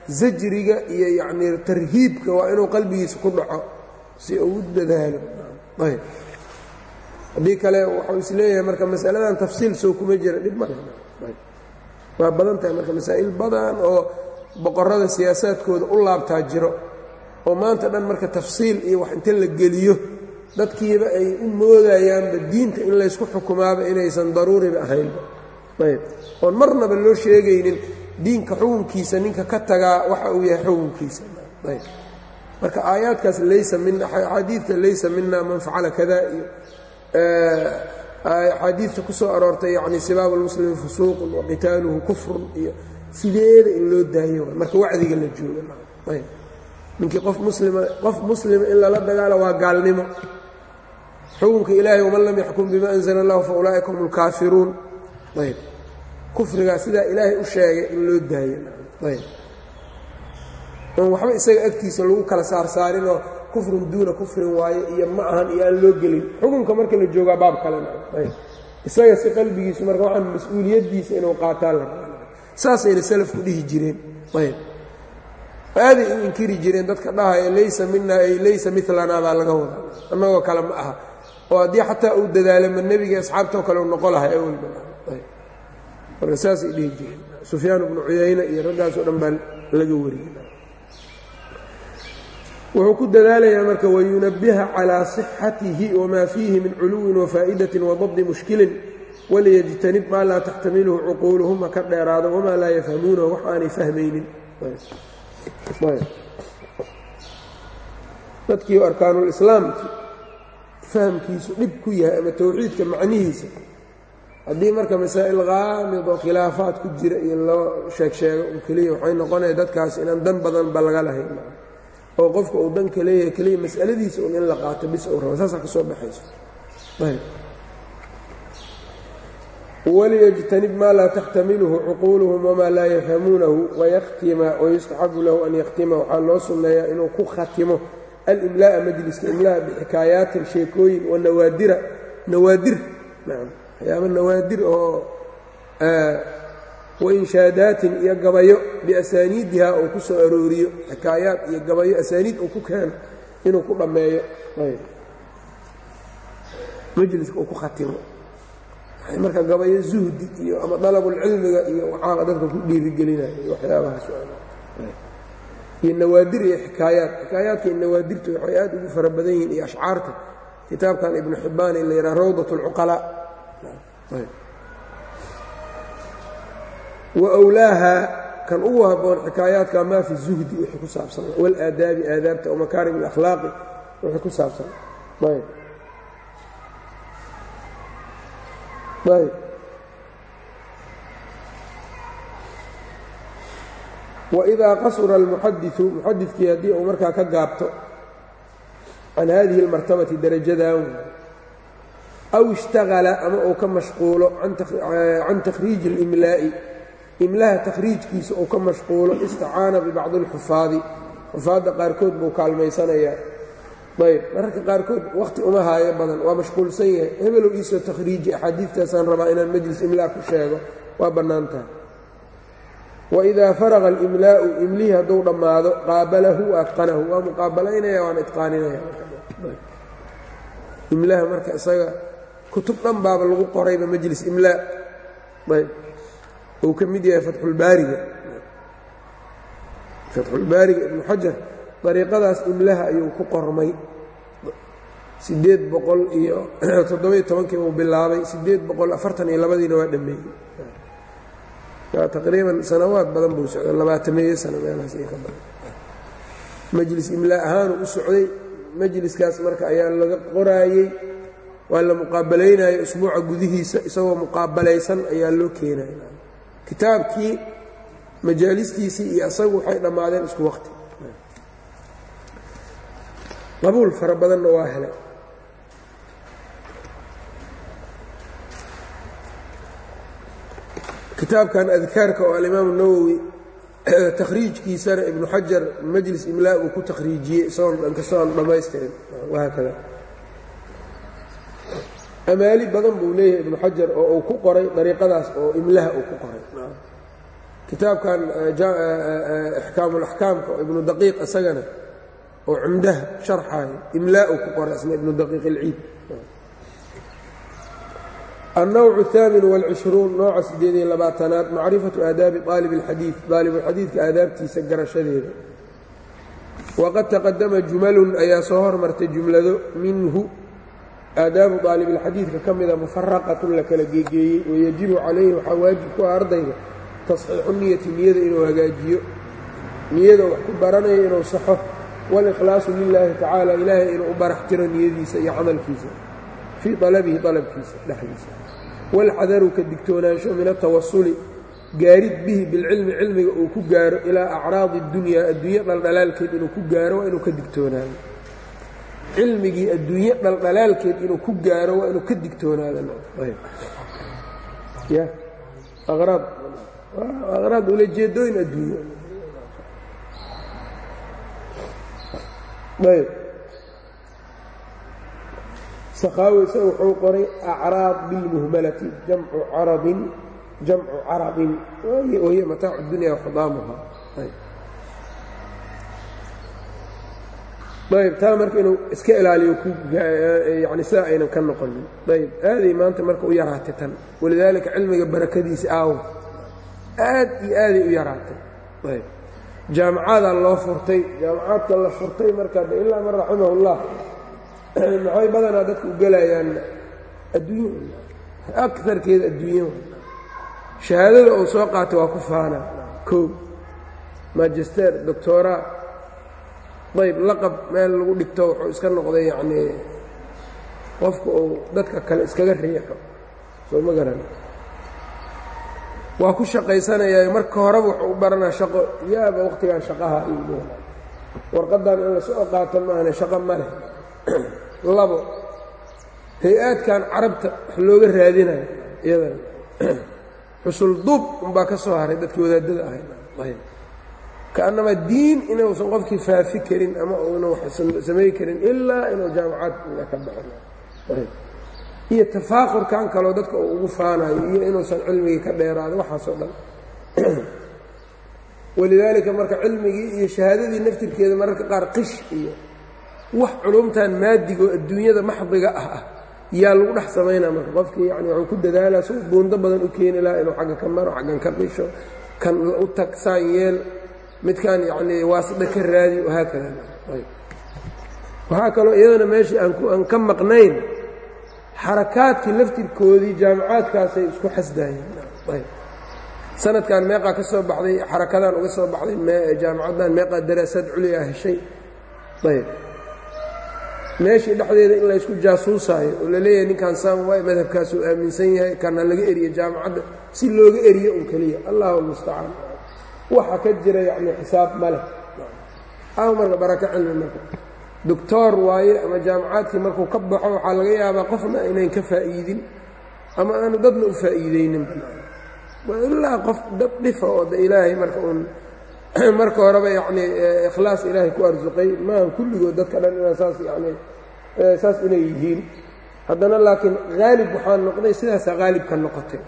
zajriga iyo yacnii tarhiibka waa inuu qalbigiisa ku dhaco si uu u dadaalo. Ayb. Haddii kale waxuu is leeyahay marka masaladan tafsiil soo kuma jira dhib male waa badan tahay marka masaa'il badan oo boqorrada siyaasaadkooda u laabtaa jiro oo maanta dhan marka tafsiil iyo wax inta la geliyo dadkiiba ay u moodayaanba diinta in laysku xukumaaba inaysan daruuriba ahaynba ayb. Oon marnaba loo sheegaynin diinka xukunkiisa ninka ka tagaa waxa uu yahay xukunkiisa. Ayb. Marka aayaadkaas laysa mina axaadiidta laysa mina man facala kada iyo axaadiidta ku soo aroortay yacni sibaabu lmuslimi fusuuqun wa qitaaluhu kufrun iyo sideeda in loo daayo marka wacdiga la jooga ayb. Ninkii qof muslima qof muslima in lala dagaalo waa gaalnimo. Xukunka ilaahay waman lam yaxkum bima anzala allahu fa ulaa'ika hum lkaafiruun ayb. Kufrigaa sidaa ilaahay u sheegay in loo daayo ayb. Oon waxba isaga agtiisa lagu kala saarsaarinoo kufrun duuna kufrin waaye iyo ma ahan iyo aan loo gelin. Xukunka marka la joogaa baab ayb. Isaga si qalbigiisu marka waxaan mas'uuliyaddiisa inuu qaataa la saasayna slku dhihi jireen. Ayb. Aaday u inkiri jireen dadka dhahaya laysa mina ay laysa milanaa baa laga wadaa. Annagoo kale ma aha. Oo haddii xataa uu dadaalama nebiga asxaabtoo kale u noqo lahay awalba marka saasay dhihi jireen. Sufyaan ibnu cuyayne iyo raggaas dhan baa laga wariyey. Wuxuu ku dadaalayaa marka wayunabiha calىa صixatihi wamaa fiihi min culuwin wafaa'idatin wadabdi mushkilin waliyajtanib maa laa taxtamiluhu cuquuluhum ha ka dheeraado wamaa laa yafhamuunahu wax fahmaynin. Dadkii arkaanulislaamki fahamkiisu dhib ku yahay ama towxiidka macnihiisa haddii marka masaa'il qaamid oo khilaafaad ku jira iyo loo sheeg sheego keliya waxay noqonaya dadkaas inaan dan badanba laga lahayn. Oo qofka uu danka leeyahay keliya mas'aladiisa un in la qaato bis uu rabo saasaa ka soo baxayso waliyajtanib maa laa taxtamiluhu cuquuluhum wamaa laa yafhamuunahu wayaktima wayustaxabu lahu an yakhtima waxaa loo sunneeyaa inuu ku khatimo alimlaa'a majliska imla'a bixikaayaatin sheekooyin wanawaadira nawaadir waxyaaba nawaadir oo wainshaadaatin iyo gabayo biasaaniidiha uu ku soo arooriyo xikaayaad iyo gabayo asaaniid uu ku keeno inuu ku dhammeeyo. Majliska uu ku khatimo marka gabayo zuhdi iyo ama dalabulcilmiga iyo waxaa dadka ku dhiirigelinaya waxyaabahaas iyo nawaadir iyo xikaayaat xikaayaadka iyo nawaadirta waxay aad ugu fara badan yihiin iyo ashcaarta. Kitaabkan ibnu xibbaan in la yidhaha rawdat اlcuqalaa wawlaaha kan ugu haboon xikaayaadka maa fi zuhdi wixii ku saabsan walaadaabi aadaabta o makaarim اlakhlaaqi wixii ku saabsan ayb ayb waidaa qasura almuxadiثu muxadidkii haddii uu markaa ka gaabto can hadihi اlmartabati darajadan aw ishtagala ama uu ka mashquulo can takhriiji اlimlaa'i imlaha takhriijkiisa uu ka mashquulo istacaana bibacdi اlxufaadi xufaadda qaarkood buu kaalmaysanayaa ayb mararka qaarkood wakhti uma haayo badan. Waa mashquulsan yahay. Hebelow iisoo takhriiji axaadiistaasaan rabaa inaan majlis imlaa ku sheego. Waa bannaan tahay. Waidaa faraqa alimlaa'u imlihii hadduu dhammaado qaabalahu waatqanahu waa muqaabalaynaya waan itqaaninaya imlaha marka isaga kutub dhan baaba lagu qorayba majlis imlaa. Ayb. Uu ka mid yahay fatxulbaariga fatxulbaariga ibnu xajar dariiqadaas imlaha ayuu ku qormay. Siddeed boqol iyo [clears throat] toddoba-iyo tobankii uu bilaabay. Siddeed boqol afartan iyo labadiina waa dhammeeyey taqriiban sanawaad badan buu socday labaatameeyo sano meelahaas iyo ka badan. Majlis imlaa ahaanuu u socday. Majliskaas marka ayaa laga qoraayey waa la muqaabalaynayo usbuuca gudihiisa isagoo muqaabalaysan ayaa loo keenaya kitaabkii majaalistiisii iyo asagu waxay dhammaadeen isku waqti qabuul fara badanna waa helay. Kitaabkan adkaarka oo alimaamu nawowi [clears throat] takhriijkiisana ibnu xajar majlis imlaa uu ku takhriijiyey isagoon kastoon dhammaystirin wahaakada amaali badan buu leeyahay ibnu xajar oo uu ku qoray dariiqadaas oo imlaha uu ku qoray. Kitaabkan ixkaamulaxkaamka oo ibnu daqiiq isagana oo cumdaha sharxaayo imlaa uu ku qoray isna ibnu daqiiq ilciid النوع الثامن والعشhروuن nooca sideed iyo labaatanaad macrifaةu aadaabi طaalib الxadiiث daalibulxadiidka aadaabtiisa garashadeeda waqad taqadama jumalun ayaa soo hormartay jumlado minhu aadaabu daalibاlxadiidka ka mida mufaraqatun la kala geegeeyey wayajibu calayhi waxaa waajib ku ah ardayga tasxiixu niyati niyada inuu hagaajiyo niyada wax ku baranayo inuu saxo wاlإkhlaaصu lilaahi tacaala ilaahay inuu u barax tiro niyadiisa iyo camalkiisa fii alabihi alabkiisa dhexdiisa wاlxadaru ka digtoonaansho min atawasuli gaarid bihi bilcilmi cilmiga uu ku gaaro ilaa acraadi اdunyaa adduunye dhaldhalaalkeed inuu ku gaaro waa inuu ka digtoonaado cilmigii adduunye dhaldhalaalkeed inuu ku gaaro waa inuu ka digtoonaado aqraad ulajeedooyin adduunye ayb sakhaawi isaga wuxuu qoray acraad bilmuhmalati jamcu caradin jamcu caradin wahiya mataacu dunya waxudaamuha ayb taa marka inuu iska ilaaliyo yani sidaa aynan ka noqonin. Ayb aaday maanta marka u yaraatay tan. Walidaalika cilmiga barakadiisa aawo. Aad iyo aaday u yaraatay. Ayb jaamacadaa loo furtay jaamacaadka la furtay markaa de ilaa man raximahullah [clears throat] maxay badanaa dadka u gelayaan adduunya akarkeeda adduunya shahaadada uu soo qaatay waa ku faana kow magister doctora ayb laqab meel lagu dhigto wuxuu iska noqday yacnii qofka uu dadka kale iskaga riixo. Soo ma garan waa ku shaqaysanayaa marka horeba wuxuu u baranaa shaqo yaaba waqtigan shaqaha iyo warqadan in la soo qaato maahane shaqo ma leh. [clears throat] Labo hay'aadkan carabta wax looga raadinayo iyadana [clears throat] xusul duub unbaa ka soo haray dadkii wadaadada ahay kaannamaa diin inuusan qofkii faafi karin ama uuna wax samay karin ilaa inuu jaamacaad ka baxo iyo tafaaqurkan kaloo dadka uu ugu faanayo iyo inuusan cilmigii ka dheeraado waxaasoo dhan. [clears throat] Walidaalika marka cilmigii iyo shahaadadii naftirkeeda mararka qaar qish iyo wax culumtan maadigoo adduunyada maxdiga ah ah yaa lagu dhex samaynaa marka qofkii yani wuxuu ku dadaalaa soo buundo badan u keeni lahaa inuu xagga ka maro xaggan ka qisho kan u tag saan yeel midkan yacnii waasida ka raadi wahaakada waxaa kaloo iyadana meeshii aan ka maqnayn xarakaadkii laftirkoodii jaamacaadkaasay isku xasdaayeen. Sanadkan meeqaa ka soo baxday xarakadan uga soo baxday jaamacaddan meeqaa daraasaad culiga heshay ayb. Meeshii dhexdeeda in laysku jaasuusaayo oo la leeyahay ninkan waay madhabkaasuu aaminsan yahay kana laga eriyo jaamacadda si looga eriyo un keliya. Allahu almustacaan waxa ka jira yacni xisaab ma leh. Ama marka barako cilmi marka doctoor waaye ama jaamacaadkii markuu ka baxo waxaa laga yaabaa qofna inayn ka faa'iidin ama aanu dadna u faa'iideynin ilaa qof dad dhifa oo da ilaahay marka uun [clears throat] marka horeba yacnii ikhlaas ilaahay ku arsuqay maaha kulligood dadka dhan inaa saas yani saas inay yihiin. Haddana laakiin haalib waxaa noqday sidaasaa haalibka noqotay.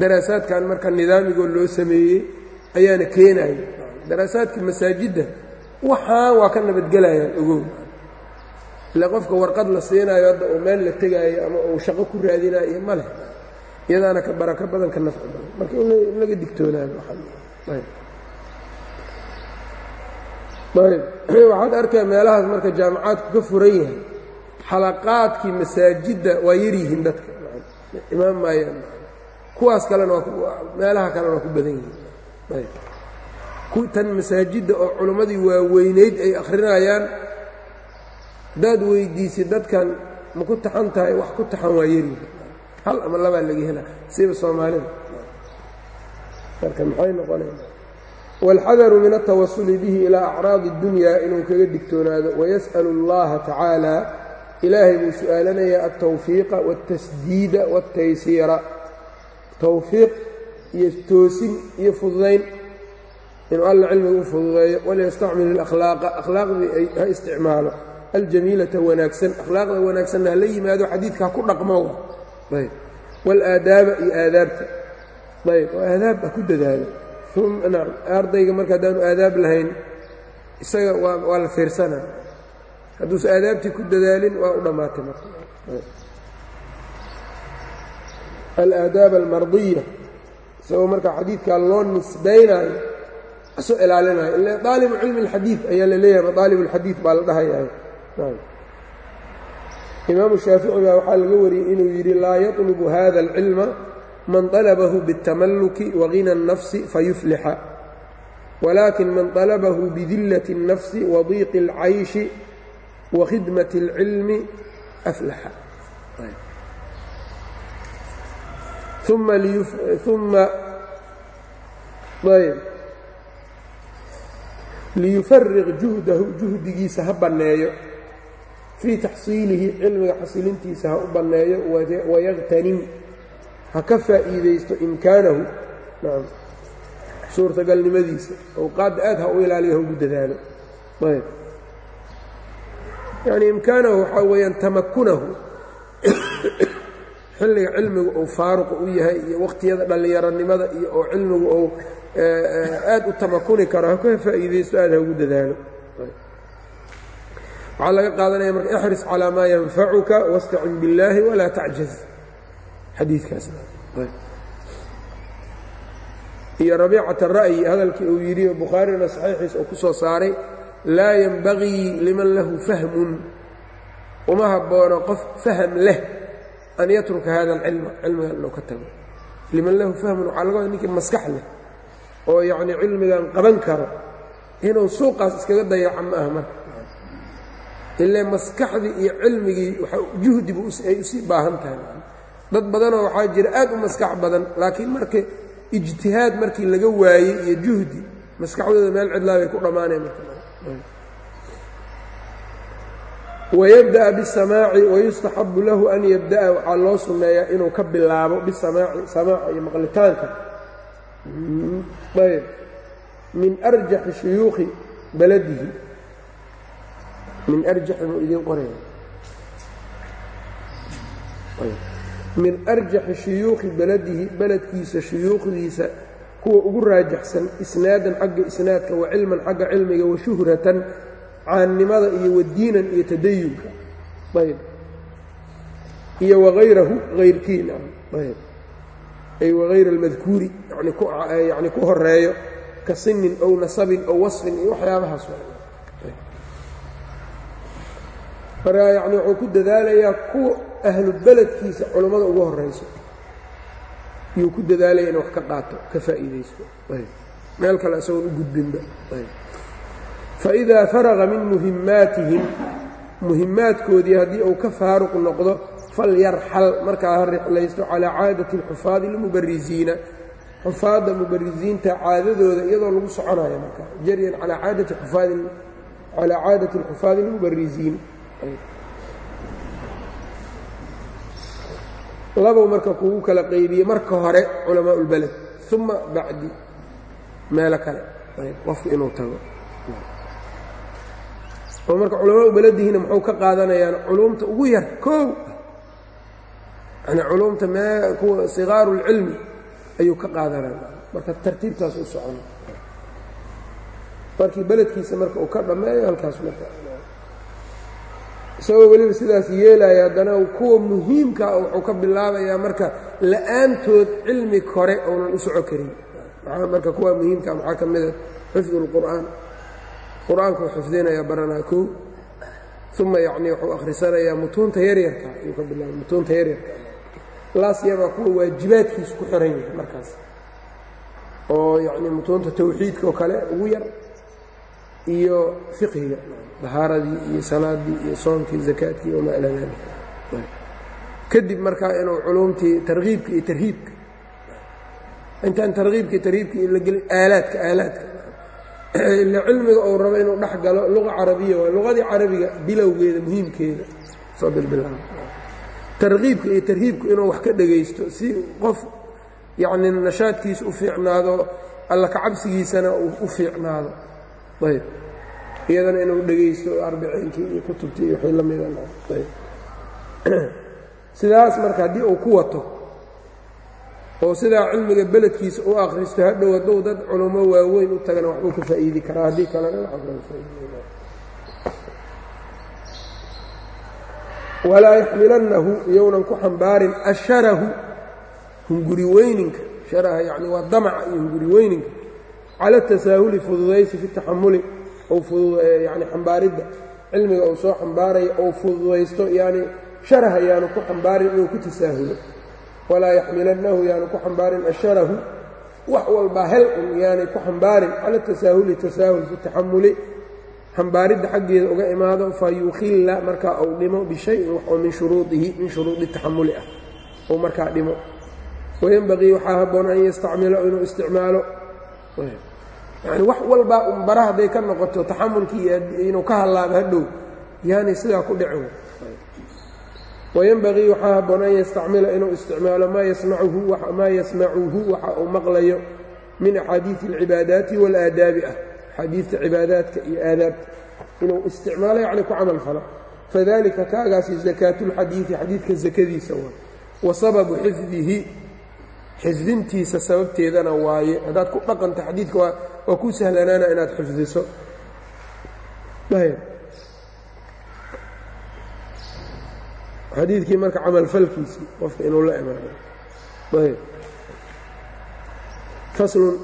Daraasaadkan marka nidaamigoo loo sameeyey ayaana keenaya daraasaadka masaajidda waxaan waa ka nabadgelayaan ogow. Ile qofka warqad la siinaayo hadda uu meel la tegaayo ama uu shaqo ku raadinaayo ma leh. Iyadaana ka barako badan ka nafci badan. Marka in laga digtoonaado [clears throat] waxaad arkaya meelahaas marka jaamacaadku ka furan yahay. Xalaqaadkii masaajidda waa yaryihiin dadka. Imaam maayaan. Kuwaas kalena meelaha kalena waa ku badan yihiin tan masaajidda oo culimmadii waaweynayd ay akhrinayaan haddaad weydiisid dadkan ma ku taxan tahay wax ku taxan waa yaryihiin hal ama labaa laga hela siba soomaalida marka maxay noqonaya wاlxadaru min altawasuli bihi ilaa acraadi اddunya inuu kaga digtoonaado wayas'al اllaha tacaala ilaahay buu su'aalanayaa altawfiiqa wاltasdiida wاltaysiira towfiiq iyo toosin iyo fududayn inuu alla cilmiga u fududeeyo waliyastacmil اlakhlaaqa akhlaaqdii ha isticmaalo. Aljamiilata wanaagsan akhlaaqda wanaagsanna hala yimaado xadiidka ha ku dhaqmo. Ayb. Wاlaadaaba iyo aadaabta. Ayb oo aadaab ha ku dadaalo. Nacam ardayga marka haddaanu aadaab lahayn isaga waa la fiirsana. Hadduusa aadaabtii ku dadaalin waa u dhammaatay marka. Alaadaab almardiya isagoo marka xadiidkaa loo nisbaynaayo asoo ilaalinayo ila daalibu cilmi اlxadiid ayaa la leeyahay madaalib اlxadiid baa la dhahayaa imaamu shaafici baa waxaa laga wariyey inuu yidhi laa yaطlubu hada اlcilma man طلبه بالتملك وغنى النفس فيفلح ولكن من طلبه بذلة النفس وضيق العيش وخدمة العلم أفلح ثم liyufariq juhdahu juhdigiisa ha banneeyo. Fii taxsiilihi cilmiga xasilintiisa ha u banneeyo wayaqtanim ha ka faa'iidaysto imkaanahu. Nacam suurtagalnimadiisa. Awqaadda aad ha u ilaaliyo ha dadaalo ayb. Yacnii imkaanahu waxaa weeyaan tamakunahu [coughs] xilliga cilmigu uu faaruqa u yahay iyo waqhtiyada dhallinyaronimada iyo oo cilmigu uu aad u tamakuni karo ha ka faa'iidaysto aad ha ugu dadaalo. Waxaa laga qaadanaya marka ixris calaa maa yanfacuka wastacin billaahi walaa tacjaz xadiikaas iyo rabiicata ra'yi hadalkii uu yidhi bukhaarina saxiixiisa uu ku soo saaray laa yenbagii liman lahu fahmun. Uma habboono qof faham leh an yatruka hada alcilma cilmigan inuu ka tago. Liman lahu fahmun waxaa laga wada ninkii maskax leh oo yacnii cilmigan qaban karo inuu suuqaas iskaga dayaca ma aha marka ile maskaxdii iyo cilmigii juhdibu ay u sii baahan tahay. Dad badanoo waxaa jira aad u maskax badan laakiin marka ijtihaad markii laga waayey iyo juhdi maskaxdooda meel cidlaa bay ku dhammaaneen wayabda'a bisamaaci wayustaxabu lahu an yabda'a waxaa loo sunneeyaa inuu ka bilaabo bisamaaci samaaca iyo maqlitaanka ayb min arjaxi shuyuukhi baladihi min arjaxi muu idiin qoraya min arjaxi shuyuukhi beladihi beledkiisa shuyuukhdiisa kuwa ugu raajaxsan isnaadan xagga isnaadka wa cilman xagga cilmiga wa shuhratan caannimada iyo wadiinan iyo tadayunka. Ayb. Iyo wagayrahu hayrkiina ayb. Ay wagayra almadkuuri yani ku horeeyo ka sinin ow nasabin ow wasfin iyo waxyaabahaas markaa yacni wuxuu ku dadaalayaa kuwa ahlu beledkiisa culummada ugu horayso yuu ku dadaalaya in wax ka qaato ka faa'iidaysto. Meel kale isagoon u gudbinba faidaa faraqa min muhimmaatihim muhimmaadkoodii haddii uu ka faaruq noqdo falyarxal markaa ha rixlaysto calaa caadati alxufaadi almubarisiina xufaadda mubarisiinta caadadooda iyadoo lagu soconayo markaa jaryan calaa caadati xufaadi calaa caadati alxufaadi almubarisiin labow marka kugu kala qaybiyey marka hore culamaa ulbeled uma bacdi meelo kale qofku inuu tago oo marka culamaa u beledihiina muxuu ka qaadanayaan culuumta ugu yar koow yani culuumta mee kuwa sikaaru اlcilmi ayuu ka qaadanaya marka tartiibtaas u socona markii beledkiisa marka uu ka dhammeeyo halkaas marka. Isagoo weliba sidaas yeelaya haddana kuwa muhiimkaa wuxuu ka bilaabayaa marka la'aantood cilmi kore ounan u karin. Maxaa marka kuwa muhiimka maxaa ka mida xifdu اlqur'aan qur'aanku xifdinayaa baranaa kow uma yacni wuxuu akhrisanayaa mutuunta yaryarka ayuu ka bilaabay mutuunta yaryarka laas yabaa kuwa waajibaadkiisu ku xiran yahay markaas. Oo yacni mutuunta tawxiidka oo kale ugu yar iyo fiqhiga dahaaradii iyo salaadii iyo soonkii zakaadkii wamaa ilaa daalika. Kadib markaa inuu culuumtii tarkiibka iyo tarhiibka intaan tarkiibka iyo tarhiibka la gelin aalaadka aalaadka ila cilmiga uu rabo inuu dhex galo luqa carabiya waa luqadii carabiga bilowgeeda muhiimkeeda. Soo bilbilaabo tarkiibka iyo tarhiibku inuu wax ka dhegaysto si qof yacni nashaadkiisa u fiicnaado alla kacabsigiisana u fiicnaado. Ayb. Iyadana inuu dhegaysto arbiciinkii iyo kutubtii iyo wixii la mida ayb. [clears throat] Sidaas marka haddii uu ku wato oo sidaa cilmiga beledkiisa u akhristo hadhow hadduu dad culummo waaweyn u tagana waxbuu ka faa'iidi karaa. Haddii kalena walaa yaxmilannahu iyounan ku xambaarin asharahu hunguri weyninka. Sharaha yacni waa damaca iyo hunguri weyninka. Cala tasaahuli fududaysi fi taxamuli ou yani xambaaridda. Cilmiga uu soo xambaaraya ou fududaysto yani sharaha yaanu ku xambaarin inuu ku tasaahulo walaa yaxmilannahu yaanu ku xambaarin asharahu. Wax walbaa hel un yaanay ku xambaarin. Cala tasaahuli tasaahul fi taxamuli xambaaridda xaggeeda uga imaado fa markaa uu dhimo bishayin wax oo min shuruudihi min shuruudi taxamuli ah. Uu markaa dhimo. Wayenbagii waxaa habboon an yastacmilo inuu isticmaalo. Yani wax walbaa un bara hadday ka noqoto taxamulkii inuu ka hallaabo hadhow yaanay sidaa ku dhicin wayenbagii waxaa habboon an yastacmila inuu isticmaalo maa yasmacuhu waxa uu maqlayo min axaadiidi alcibaadaati waalaadaabi ah axaadiidta cibaadaadka iyo aadaabta inuu isticmaalo yacni ku camal falo fadalika kaagaasi zakaatulxadiidi xadiidka sakadiisa waa wa sababu xifdihi xifdintiisa sababteedana waaye haddaad ku dhaqanta xadiidka waa ku sahlanaana inaad xifdiso xadiidkii marka camalfalkiisii qofka inuu la imaano ayb. Faslun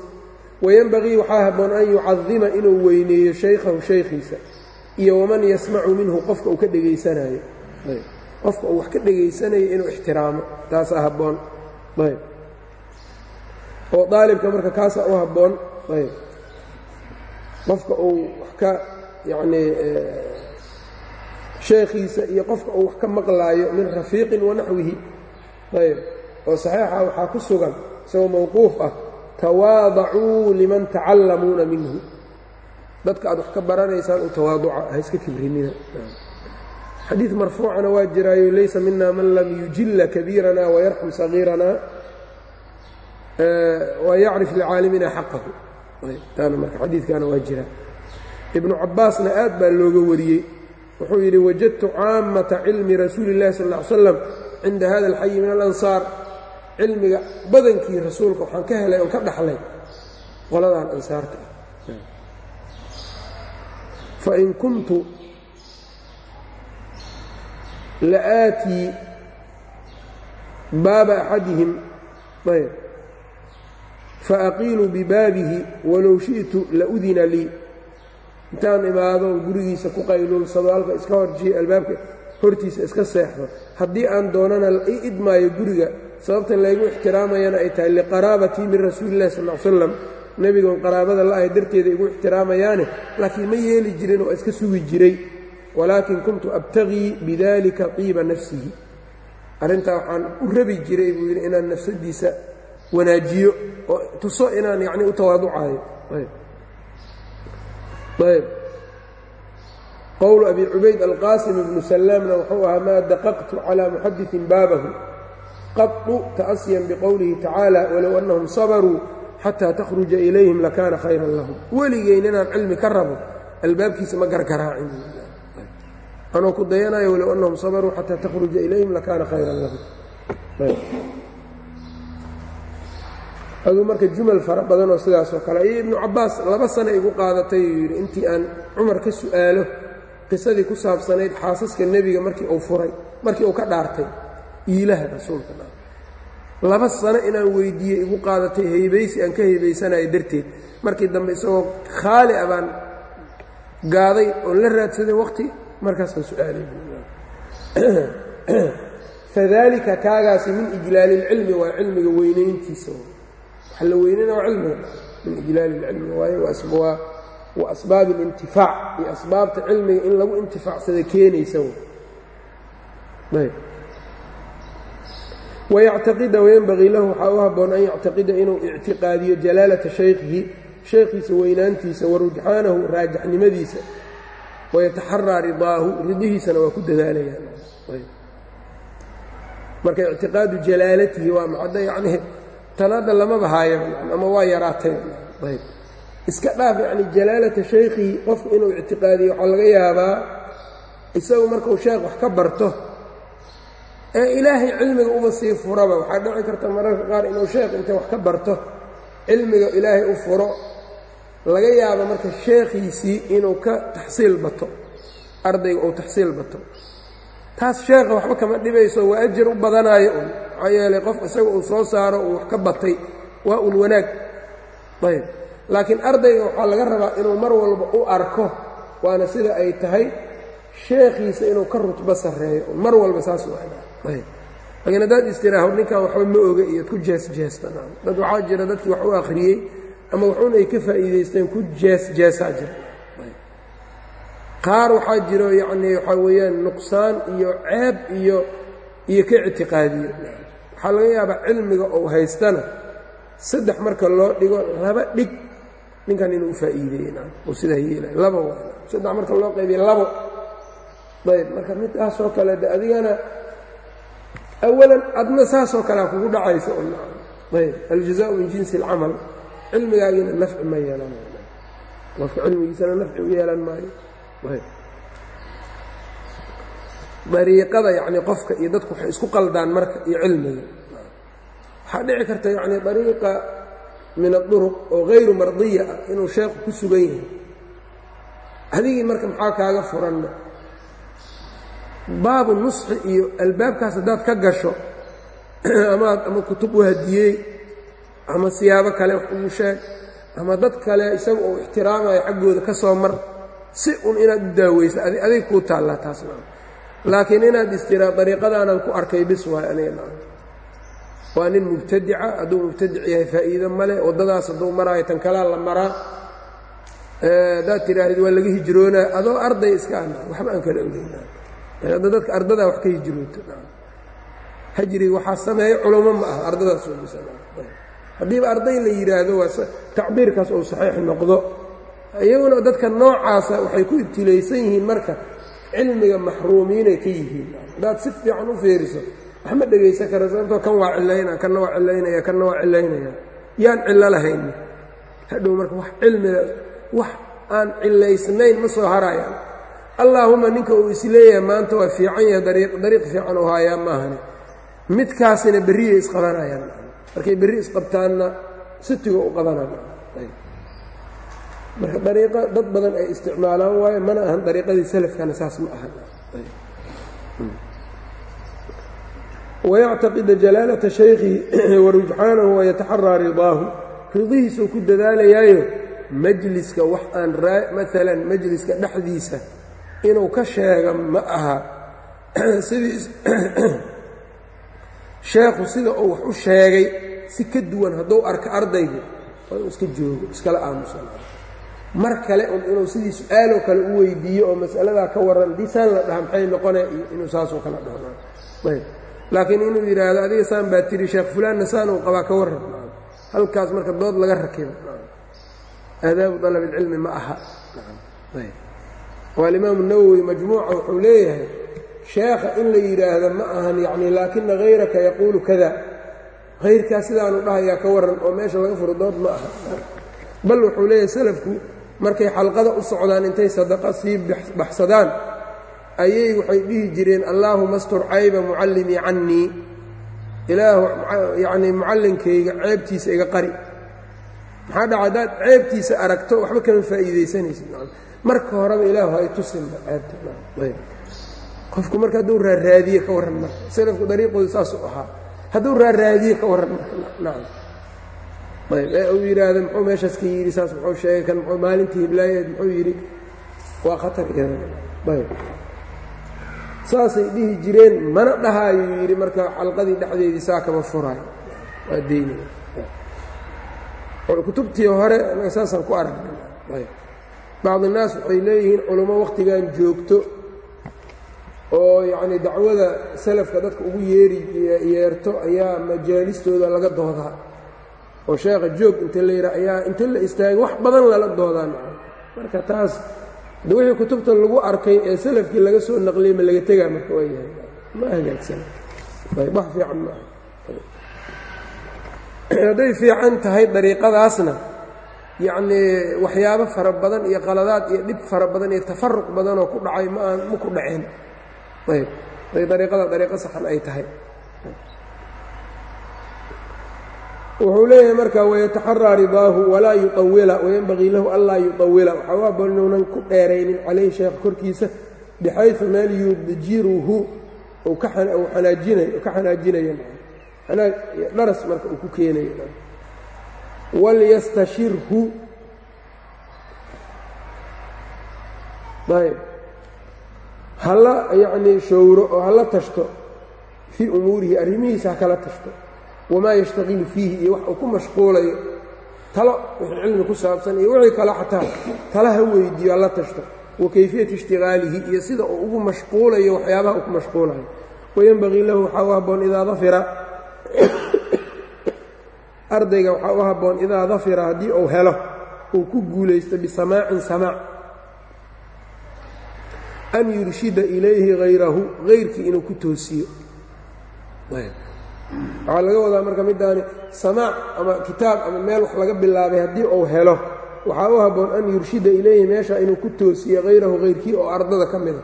wayenbagii waxaa habboon an yucadima inuu weyneeyo shaykhahu shaykhiisa iyo waman yasmacu minhu qofka uu ka dhegaysanayo. Qofka uu wax ka dhegaysanayo inuu ixtiraamo taasaa habboon. Oo daalibka marka kaasaa u habboon qofka uu wax ka yacnii sheekhiisa iyo qofka uu wax ka maqlaayo min rafiiqin wanaxwihi ayb. Oo saxiixa waxaa ku sugan isagoo mawquuf ah tawaadacuu liman tacallamuuna minhu. Dadka aad wax ka baranaysaan u tawaaduca ha iska kibrinina xadiid marfuucana waa jiraayo laysa mina man lam yujilla kabiirana wayarxam sagiirana wayacrif licaalimina xaqahu. Taana marka xadiidkaana waa jira. Ibnu cabbaasna aad baa looga wariyey wuxuu yidhi wajadtu caamata cilmi rasuuli اllahi sal ا ly slam cinda hada alxayi min alansaar. Cilmiga badankii rasuulka waxaan ka helay oon ka dhaxlay qoladan ansaarta. Ah fain kuntu la'aatii baaba axadihim. Ayb. Faaqiilu bibaabihi walow shi'tu laudina lii intaan imaado gurigiisa ku qayluulsado halka iska horjiyo albaabka hortiisa iska seexdo. Haddii aan doonana ii idmaayo guriga sababta laygu ixtiraamayana ay tahay liqaraabatii min rasuuli illahi sal l slam nebigoon qaraabada la-ahay darteeda igu ixtiraamayaane laakiin ma yeeli jirin oo iska sugi jiray. Walaakin kuntu abtagii bidalika tiiba nafsihi. Arrintaa waxaan u rabi jiray buu yidhi inaan nafsadiisa wanaajiyo oo tuso inaan yacni u tawaaducayo ayb. Qowlu abi cubayd alqaasim ibnu salaamna wuxuu ahaa maa daqaqtu calaa muxadiثin baabahu. Qadu ta'asyan biqowlihi tacaala walow annahum sabaruu xataa takhruja ilayhim lakaana khayran lahum. Weligeyn inaan cilmi ka rabo albaabkiisa ma gargaraacin. Anoo ku dayanayo walow annahum sabaruu xataa takhruja ilayhim lakaana khayran lahum aduu marka jumal fara badan oo sidaasoo kale iyo ibnu cabbaas laba sana igu qaadatay uu yidhi intii aan cumar ka su'aalo qisadii ku saabsanayd xaasaska nebiga markii uu furay markii uu ka dhaartay iilaha rasuulka laba sano inaan weyddiiyey igu qaadatay haybaysi aan ka haybaysanayo darteed. Markii dambe isagoo khaali a baan gaaday oon la raadsaday waqti markaasaan su'aalay [clears throat] fadalika kaagaasi min ijlaali اlcilmi waa cilmiga weynayntiisa waxa la weynayna waa cilmiga min ijlaali اlcilmi waayo wa asbaabi اlintifaac iyo asbaabta cilmiga in lagu intifaacsada keenaysa wayactaqida wayenbagii lahu waxaa u habboon an yactaqida inuu ictiqaadiyo jalaalata shaykhihi shaykhiisa weynaantiisa wa rujxaanahu raajaxnimadiisa wayataxaraa ridaahu ridihiisana waa ku dadaalayaan. Marka ictiqaadu jalaalatihi waa macadda yacnii tan hadda lamaba haayo ama waa yaraatay. Ayb. Iska dhaaf yacni jalaalata shaykhihi qofku inuu ictiqaadiyo waxaa laga yaabaa isagu markuu sheekh wax ka barto ee ilaahay cilmiga uma sii furaba. Waxaa dhici karta mararka qaar inuu sheekh intay wax ka barto cilmiga ilaahay u furo. Laga yaabo marka sheekhiisii inuu ka taxsiil bato ardayga uu taxsiil bato. Taas sheekha waxba kama dhibayso waa ajar u badanaayo. un maxaa yeelay qof isaga uu soo saaro uu wax ka batay waa un wanaag. Ayb. Laakiin ardayga waxaa laga rabaa inuu mar walba u arko waana sida ay tahay sheekhiisa inuu ka rutbo sarreeyo. Mar walba saas ayb. Laakiin haddaad istiraaho ninkan waxba ma oga iyo ku jees jeestan dad waxaa jira dadkii wax u akhriyey ama waxuun ay ka faa'iidaysteen ku jees jeesaa jira qaar waxaa jiro yacnii waxaa weeyaan nuqsaan iyo ceeb iyo iyo ka ictiqaadiyo waxaa laga yaabaa cilmiga uu haystana saddex marka loo dhigo laba dhig ninkan inuu faa'iideeye uu sidaa yeelay laba waa saddex marka loo qaybiya labo. Ayb marka midkaasoo kale de adigana awalan adna saasoo kalea kugu dhacaysa ayb aljazaau min jinsi alcamal cilmigaagina nafci ma yeelanayo qofka cilmigiisana nafci u yeelan maayo dariiqada yacnii qofka iyo dadku waxay isku qaldaan marka iyo cilmiga. Waxaa dhici karta yacnii dariiqa min aduruq oo hayru mardiya ah inuu sheekhu ku sugan yahay. Adigii marka maxaa kaaga furanna baabu nusxi iyo albaabkaas haddaad ka gasho [clears throat] amaad ama kutub u hadiyey ama siyaabo kale wax ugu sheeg ama dad kale isaga uu ixtiraamayo xaggooda ka soo mar si un inaad u daaweyso adig kuu taallaa taas maa laakiin inaad istiraa dariiqadaanaan ku arkay bis waay aniga waa nin mubtadica hadduu mubtadic yahay faa'iido male waddadaas hadduu maraayo tan kalaa la maraa. Haddaad tidhaahdid waa laga hijroonaa adoo arday iska ana waxba aan kala hadda dadka ardadaa wax ka hijrooto hajriga waxaa sameeya culamo ma aha ardadaas haddiiba arday la yidhaahdo waa tacbiirkaas uu saxiix noqdo. Iyaguna dadka noocaasa waxay ku ibtilaysan yihiin marka cilmiga maxruumiinay ka yihiin. Haddaad si fiican u feeriso wax ma dhegaysan kara sababtoo kan waa cilaynaa kanna waa cilaynaya kanna waa cilaynaya yaan cillo lahayn. Hadhow marka wax cilmiga wax aan cilaysnayn ma soo harayaan. Allaahuma ninka uu is leeyahay maanta waa fiican yahay dariiq fiican u haayaa maahane midkaasina berriyay isqabanayaan markay berri isqabtaanna sitiga u qabanaan marka dariiqo dad badan ay isticmaalaan waayo mana ahan dariiqadii salafkana saas ma ahan. Wayactaqida jalaalata shaykhihi warujxaanahu wayataxaraa ridaahu. Ridihiisuu ku dadaalayaayo majliska wax aan maalan majliska dhexdiisa inuu ka sheega ma aha. Sidii sheekhu sida uu wax u sheegay si ka duwan hadduu arko ardaygu waa iska joogo iskala aamusan mar kale un inuu sidii su'aaloo kale u weydiiyo oo mas'aladaa ka warran haddii saan la dhaha maxay noqone iyo inuu saasoo kala dhaho laakiin inuu yidhaahdo adiga saan baa tiri sheekh fulaanna saan qabaa ka warran. Halkaas marka dood laga rakibo aadaabu dalab ilcilmi ma aha. Oo alimaamu nawowi majmuuca wuxuu leeyahay sheekha in la yidhaahdo ma ahan yacni laakina hayraka yaquulu kada hayrkaa sidaanu dhahayaa ka warran oo meesha laga furo dood ma aha. Bal wuxuu leeyahay salafku markay xalqada u socdaan intay sadaqa sii baxsadaan ayay waxay dhihi jireen allaahuma astur cayba mucallimii cannii. Ilaahu yacnii mucallinkayga ceebtiisa iga qari. Maxaa dhaca haddaad ceebtiisa aragto waxba kama faa'iidaysanaysid. Marka horeba ilaahu hay tusinba ceebta. Qofku marka hadduu raaraadiye ka warran marka. Salafku dariiqooda saasuu ahaa. Hadduu raaraadiye ka warran marka. Nacam uu yidhaahdo muxuu meeshaas ka yidhi saas muxuu sheegay kan muxuu maalintii hiblaayeed muxuu yidhi waa khatar ayb saasay dhihi jireen mana dhahaayuu yidhi marka xalqadii dhexdeedii saa kama furaayo waa deynaya kutubtii hore saasaan ku aragnay. Ayb bacdi naas waxay leeyihiin culummo wakhtigan joogto oo yacnii dacwada salafka dadka ugu yeeri yeerto ayaa majaalistooda laga doodaa oo sheekha joog inta la yidhaa ayaa inta la istaagay wax badan lala doodaa marka taas de wixii kutubta lagu arkay ee salafkii laga soo naqliyey ma laga tegaa marka waa yahay. Ma hagaagsan. Ayb wax fiican maaha hadday fiican tahay dariiqadaasna yacnii waxyaabo fara badan iyo qaladaad iyo dhib fara badan iyo tafaruq badanoo ku dhacay ma aan ma ku dhaceen. Ayb haday dariiqada dariiqo saxan ay tahay wuxuu leeyahay marka wayataxaraa ridaahu walaa yuawila wayanbagii lahu anlaa yuawila waxaa u haboon inuunan ku dheeraynin calayhi sheekh korkiisa bixayثu meel yudjiruhu ka xanaajinayo. Dharas marka uu ku keenayo. Walyastashirhu ayb hala yacnii showro oo hala tashto fii umuurihi arrimihiisa ha kala tashto wamaa yashtaqilu fiihi iyo wax uu ku mashquulayo talo wixii cilmi ku saabsan iyo wixii kale xataa tala ha weydiiyo hala tashto wa ishtiqaalihi iyo sida uu ugu mashquulayo waxyaabaha uu ku mashquulayo wayenbagii lahu waxaa u habboon idaa dafira ardayga waxaa u habboon idaa dafira haddii uu helo uu ku guulaysto bisamaacin samaac an yurshida ilayhi hayrahu hayrkii inuu ku toosiyo waxaa laga wadaa marka middaani samaac ama kitaab ama meel wax laga bilaabay haddii uu helo waxaa u habboon an yurshida ilayhi meesha inuu ku toosiyo hayrahu hayrkii oo ardada ka mida.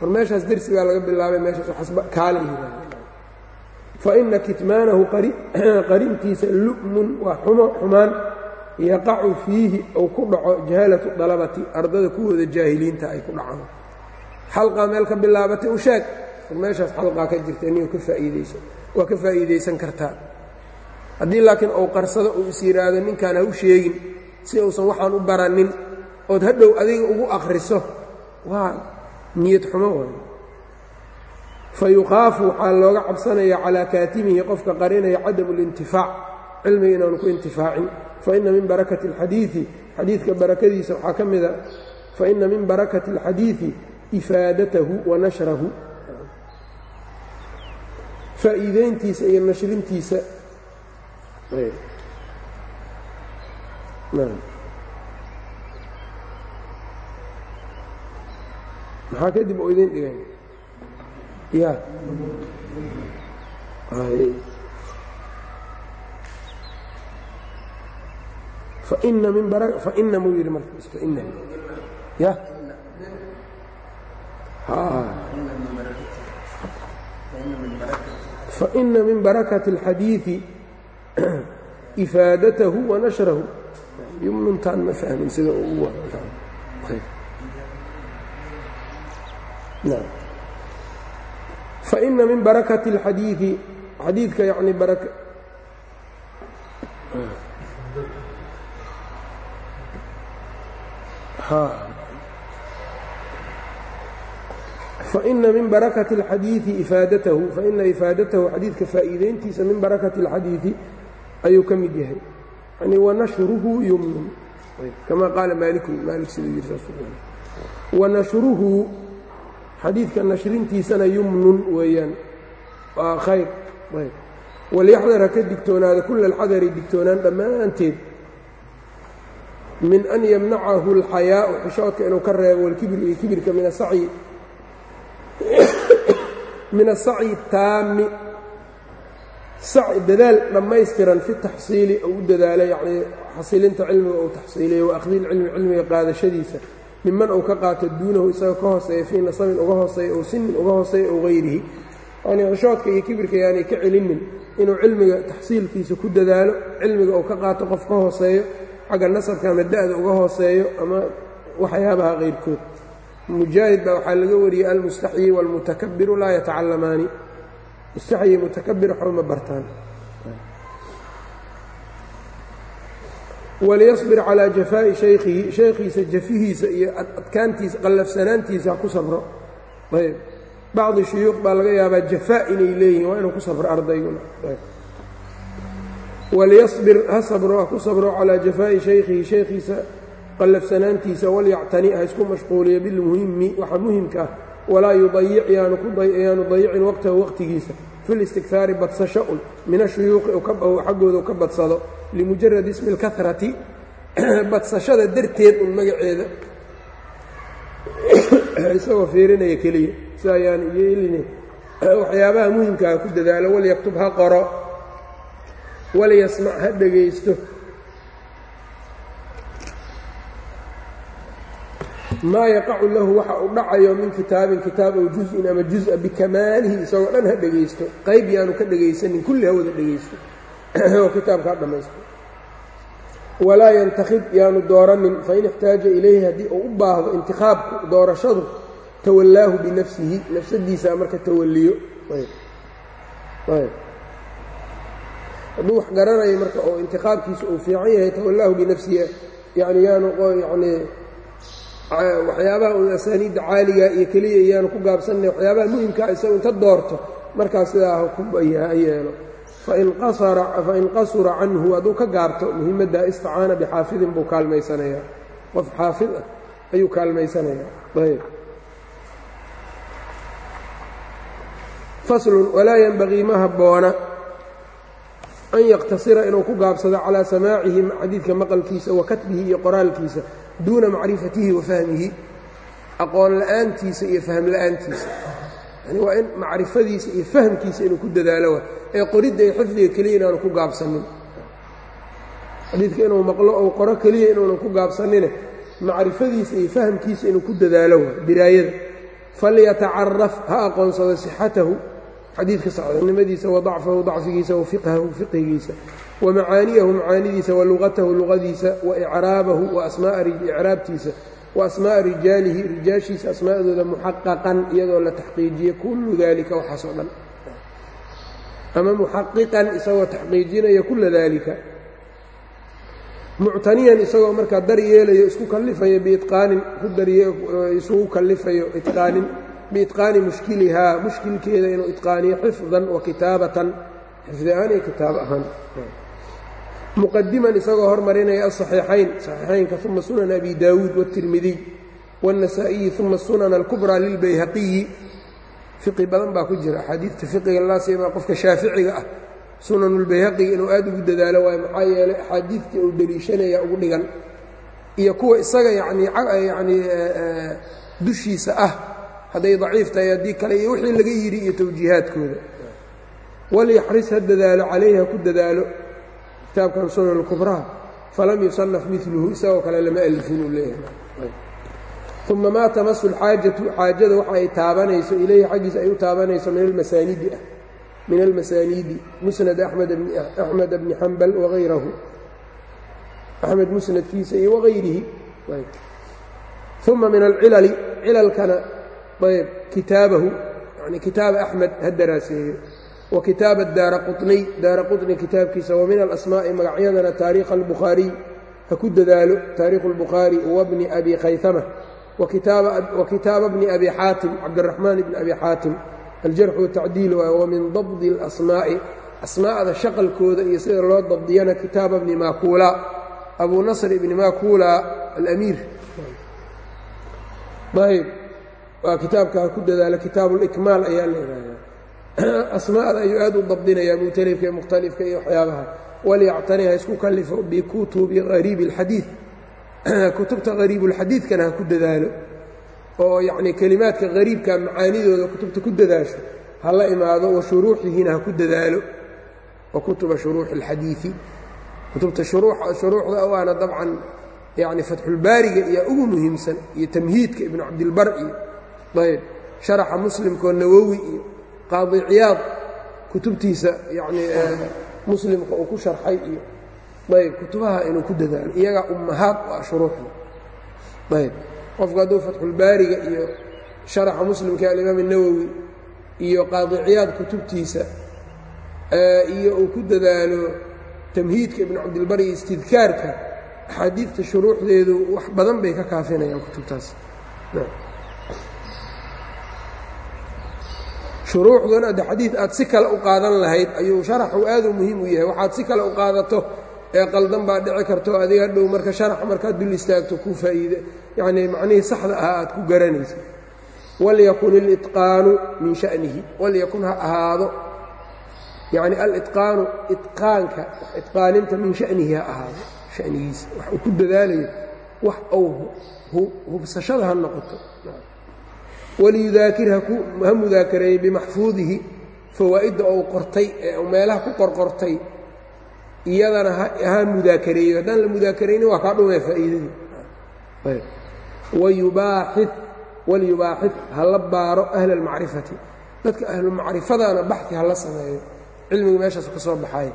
War meeshaas dersigaa laga bilaabay meeshaas waxasba kaala yihahda fa ina kitmaanahu [clears throat] qarintiisa lu'mun waa xumaan yaqacu fiihi ou ku dhaco jahaalatu dalabati ardada kuwooda jaahiliinta ay ku dhacaan. Xalqaa meel ka bilaabatay u sheeg war meeshaas xalqaa ka jirta niyo ka faa'iidayso waa ka faa'iidaysan kartaa haddii laakiin uu qarsado uu is yidhaahdo ninkaan ha u sheegin si uusan waxaan u baranin ood hadhow adiga ugu akhriso waa niyad xumo way fa yukhaafu waxaa looga cabsanaya calaa kaatimihi qofka qarinaya cadamu اlintifaac cilmiga inaanu ku intifaacin faina min barakati اlxadiidi xadiidka barakadiisa waxaa ka mida faina min barakati اlxadiidi ifaadatahu wa nashrahu faa'iideyntiisa iyo nashrintiisa maxaa kadib oo idin dhigan ya faina min faina muu yidhi marka ya faina min barakati اlxadiiثi ifaadatahu wa nashrahu yumnuntaan ma fahmin sida uu faina min barakati اlxadiiثi xadiidka yani baraka faina min barakati اlxadiiثi ifaadatahu faina ifaadatahu xadiidka faa'iideyntiisa min barakati اlxadiiثi ayuu ka mid yahay yani wanashruhu yumnun kama qaala maaliku maalik siduu yidhi wanashruhu xadiidka nashrintiisana yumnun weeyaan waa khayr ayb walyaxdar ha ka digtoonaada kula alxadari digtoonaan dhammaanteed min an yamnacahu alxayaau xishoodka inuu ka reebo walkibru iyo kibirka min asacyi min asacyi taami dadaal dhammaystiran fi taxsiili ou u dadaalo yacnii xasilinta cilmiga ou taxsiiliyo wa akhdi ilcilmi cilmiga qaadashadiisa miman uu ka qaato duunahu isaga ka hooseeya fii nasabin uga hooseeya ow sinin uga hooseeya ow hayrihi yanii xishoodka iyo kibirka yaanay ka celinin inuu cilmiga taxsiilkiisa ku dadaalo cilmiga uu ka qaato qof ka hooseeyo xagga nasabka ama da'da uga hooseeyo ama waxyaabaha qayrkood mujaahid baa waxaa laga wariyey almustaxyi waalmutakabiru laa yatacallamaani. Mustaxyi mutakabir waxba ma bartaan. Waliyasbir calaa jafaa'i shaykhihi shaykhiisa jafihiisa iyo adkaantiisa qallafsanaantiisa ku sabro. Ayb. Bacdi shuyuuq baa laga yaabaa jafaa inay leeyihiin waa inuu ku sabro ardayguna waliyasbir ha sabro ha ku sabro calaa jafaa'i shaykhihi shaykhiisa qallafsanaantiisa walyactani ha isku mashquuliyo bilmuhimi waxa muhimka ah walaa yudayic yaanu dayicin waqtahu waqtigiisa. Fi listikhaari badsasho un min ashuyuuqi xaggooda u ka badsado limujarad ismi اlkahrati [clears throat] badsashada darteed un magaceeda. [clears throat] Isagoo fiirinaya keliya si ayaan yeelin [clears throat] waxyaabaha muhimkaa ku dadaalo walyaktub ha qoro walyasmac ha dhegaysto maa yaqacu lahu waxa uu dhacayo min kitaabin kitaab ow juz-in ama juz-a bikamaalihi isagoo dhan ha dhegaysto qayb yaanu ka dhegaysanin kulli ha dhegaysto [clears throat] oo kitaabka ha dhammaysto walaa yantakhib yaanu dooranin fain ixtaaja ilayhi haddii uu u baahdo intikhaabku doorashadu tawallaahu binafsihi nafsadiisaa marka tawalliyo. Hadduu wax garanayo marka oo intikhaabkiisa uu fiican yahay tawallaahu binafsihi yani yaanu yani waxyaabaha u asaaniidda caaliga iyo keliya iyaanu ku gaabsanay waxyaabaha muhimkaa isagu inta doorto markaas sidaa ha yeelo. Fain qasura canhu hadduu ka gaabto muhimadda istacaana bixaafidin buu kaalmaysanayaa. Qof xaafid ah ayuu kaalmaysanayaa. Ayb faslun walaa yenbagii ma habboona an yaqtasira inuu ku gaabsado calaa samaacihi xadiidka maqalkiisa wa katbihi iyo qoraalkiisa duuna macrifatihi wa fahmihi aqoon la'aantiisa iyo fahm la'aantiisa. Yani waa in macrifadiisa iyo fahmkiisa inuu ku dadaalo wa ee qoridda iyo xifdiga keliya inaanu ku gaabsanin. Xadiidka inuu maqlo ou qoro keliya inuunan ku gaabsanine macrifadiisa iyo fahmkiisa inuu ku dadaalo wa diraayada. Falyatacaraf ha aqoonsado sixatahu xadiidka saxnimadiisa wa dacfahu dacfigiisa wa fiqhahu fiqhigiisa wa macaaniyahu macaanidiisa wa luqatahu luqadiisa wa icraabahu wa icraabtiisa wa asmaa'a rijaalihi rijaashiisa asmaa'dooda muxaqaqan iyadoo la taxqiijiye kullu daalika waxaasoo dhan. Ama muxaqiqan isagoo taxqiijinaya kula daalika. Muctaniyan isagoo markaa dar yeelayo isku kallifayo biitqaanin ku isugu kallifayo itqaanin biitqaani mushkilihaa mushkilkeeda inuu itqaaniyo xifdan wa kitaabatan xifdi ahaan iyo kitaab ahaan. Muqadiman isagoo hormarinaya asaxiixayn saxiixaynka uma sunan abi daawuud wاtirmidiy wاnnasaa'iyi uma sunan alkubraa lilbayhaqiyi fiqi badan baa ku jira axaadiidta fiqiga laasimaa qofka shaaficiga ah sunanulbayhaqiga inuu aad ugu dadaalo waayo maxaa yeelay axaadiidta uu deliishanaya ugu dhigan. Iyo kuwa isaga yani yacnii eh, eh, dushiisa ah hadday daciif tahay haddii kale iyo wixii laga yidhi iyo tawjiihaadkooda. walyaxris ha dadaalo calayhi ha ku dadaalo kitaabkan sunan اlkubraha falam yusanaf miluhu isagoo kale lama alifin uu leeyahay. Uma maa tamasu alxaajatu xaajada waxa ay taabanayso ilayhi xaggiisa ay u taabanayso min almasaaniidi ah min almasaaniidi musnad axmed bni xambal wagayrahu axmed musnadkiisa iyo wagayrihi uma min alcilali cilalkana ayb kitaabahu yani kitaaba axmed ha daraaseeyo wa kitaaba daara quطniy daara quطni kitaabkiisa wa min alasmaa'i magacyadana taariikha albukhaariy ha ku dadaalo taariikhu اlbukhaari wabni abi khayama وkitaaba bni abi xaatim cabdالرaحmaan bni abi xaatim aljarx wالtacdiil wmin dabdi الأsmaaءi asmaa'da shaqalkooda iyo sida loo dabdiyana kitaaba bni makula abu nasr ibni makula alamiir ayb waa kitaabkaa ku dadaala kitaabulikmaal ayaa la ihahdaa [clears throat] asmaada ayuu aad u dabdinayaa muctalifka iyo mukhtalifka iyo waxyaabaha. Walyactani ha isku kalifo bikutubi hariibi اlxadiid [clears throat] kutubta hariibulxadiidkana ha ku dadaalo. Oo yacnii kelimaadka hariibka macaanidooda kutubta ku dadaasho ha la imaado wa shuruuxihiina ha ku dadaalo. Wa kutuba shuruuxi اlxadiidi kutubta shuruuxda waana dabcan yani fatxulbaariga ayaa ugu muhiimsan iyo tamhiidka ibnu cabdilbar iyo ayb. Sharaxa muslimkoo nawowi iyo qaadi ciyaad kutubtiisa yanii muslimka uu ku sharxay iyo ayb kutubaha inuu ku dadaalo. Iyagaa ummahaad u ah shuruuxda. Ayb. Qofku hadduu fatxulbaariga iyo sharaxa muslimka alimaam الnawowi iyo qaadiciyaad kutubtiisa iyo uu ku dadaalo tamhiidka ibn cabdilbar iyo istidkaarka axaadiidta shuruuxdeedu wax badan bay ka kaafinayaan kutubtaas shuruuxduna adde xadiid aad si kale u qaadan lahayd ayuu sharaxu aad u muhiim u yahay. Waxaad si kale u qaadato ee qaldan baa dhici karto adiga dhow marka sharax markaad dul istaagto ku faa'iide yacnii macnihii saxda ahaa aad ku garanaysa walyakun ilitqaanu min sha'nihi walyakun ha ahaado. Yacni alitqaanu itqaanka itqaaninta min sha'nihi ha ahaado. Shanigiisa wax uu ku dadaalayo wax uu hubsashada ha noqoto waliyudaakir ha mudaakareeyey bimaxfuudihi fawaa'idda ou qortay ee meelaha ku qorqortay iyadana ha mudaakareeyo haddaan la mudaakaraynin waa kaa dhumee faa'iidadii wayubaaxid walyubaaxid ha la baaro ahla almacrifati dadka ahlumacrifadana baxi ha la sameeyo cilmigii meeshaas ka soo baxaaya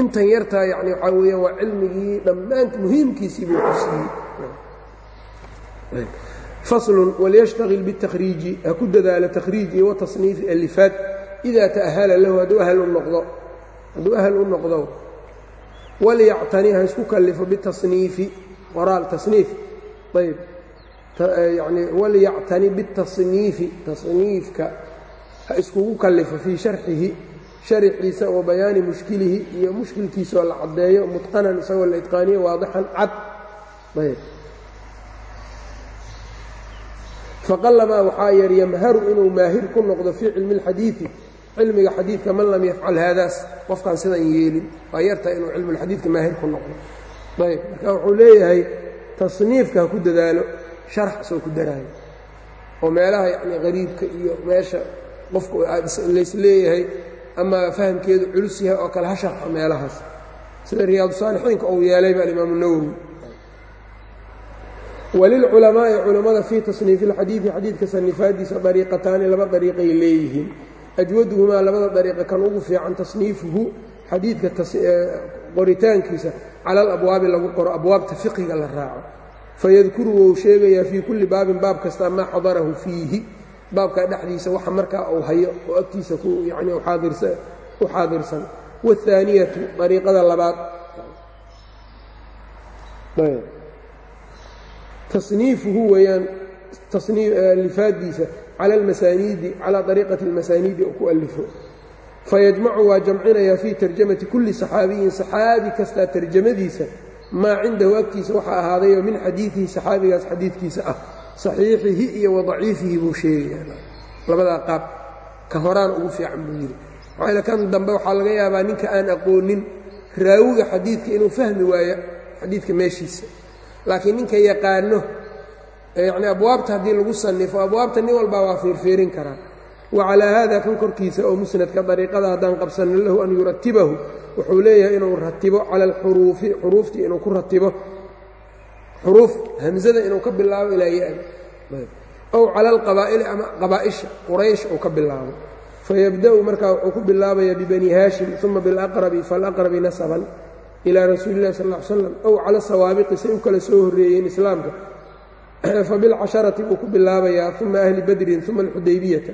intan yartaa yacni waxaa weeyaan waa cilmigii dhammaant muhiimkiisii buu ku siiyey faslun walyashtagil biاtakhriiji ha ku dadaalo takhriij watasniifi alifaad idaa ta'ahala lahu hadduu ahal u noqdo hadduu ahal u noqdo walyactani ha isku kallifo bitasniifi qoraal tasniif ayb yani walyactani bitasniifi tasniifka ha iskugu kallifo fii sharxihi sharxiisa wa bayaani mushkilihi iyo mushkilkiisa oo la caddeeyo mutqanan isagoo la itqaaniyo waadixan cad ayb faqalamaa waxaa yar yamharu inuu maahir ku noqdo fii cilmi اlxadiidi cilmiga xadiidka man lam yafcal haadaas qofkaan sidan yeelin waa yartaa inuu cilmulxadiidka maahir ku noqdo. Ayb marka wuxuu leeyahay tasniifka ha ku dadaalo sharax soo ku daraayo oo meelaha yacni qariibka iyo meesha qofku lays leeyahay ama fahamkeedu culus yahay oo kale ha sharxo meelahaas. Sida riyaadu saalixiinka uu yeelayba alimaamu nawowi walilculamaa'i culammada fii tasniifi اlxadiidi xadiidka sanifaadiisa dariiqataani laba dariiqay leeyihiin ajwaduhumaa labada dariiqa kan ugu fiican tasniifuhu xadiidka qoritaankiisa cala alabwaabi lagu qoro abwaabta fiqiga la raaco fayadkuru wou sheegayaa fii kulli baabin baab kasta maa xadarahu fiihi baabkaa dhexdiisa waxa markaa uu hayo oo agtiisa yani u xaadirsan waاhaaniyatu dariiqada labaad tasniifuhu weeyaan alifaadiisa cala almasaaniidi calaa ariiqati almasaaniidi oo ku alifo fayajmacu waa jamcinayaa fii tarjamati kulli saxaabiyin saxaabi kastaa tarjamadiisa maa cindahu agtiisa waxaa ahaadayoo min xadiidihi saxaabigaas xadiidkiisa ah. Saxiixihi iyo wadaciifihi buu sheegayaa labadaa qaab ka horaan ugu fiican buu yidhi maxaa kan dambe waxaa laga yaabaa ninka aan aqoonin raawiga xadiidka inuu fahmi waayo xadiidka meeshiisa laakiin ninka yaqaano yacni abwaabta haddii lagu sannifo abwaabta nin walbaa waa fiirfiirin karaa wa calaa haada kan korkiisa oo musnadka dariiqada haddaan qabsanin lahu an yuratibahu wuxuu leeyahay inuu ratibo cala alxuruufi xuruuftii inuu ku ratibo. Xuruuf hamzada inuu ka bilaabo ilaa ya-da ow cala alqabaa'ili ama qabaa'isha quraysh uu ka bilaabo. Fayabda'u markaa wuxuu ku bilaabaya bibani haashim uma bilaqrabi falaqrabi nasaban ilaa rasuuli illahi sal slam ow cala sawaabiqi say u kala soo horreeyeen islaamka. [clears throat] Fabilcasharati buu ku bilaabayaa uma ahli badrin uma alxudaybiyata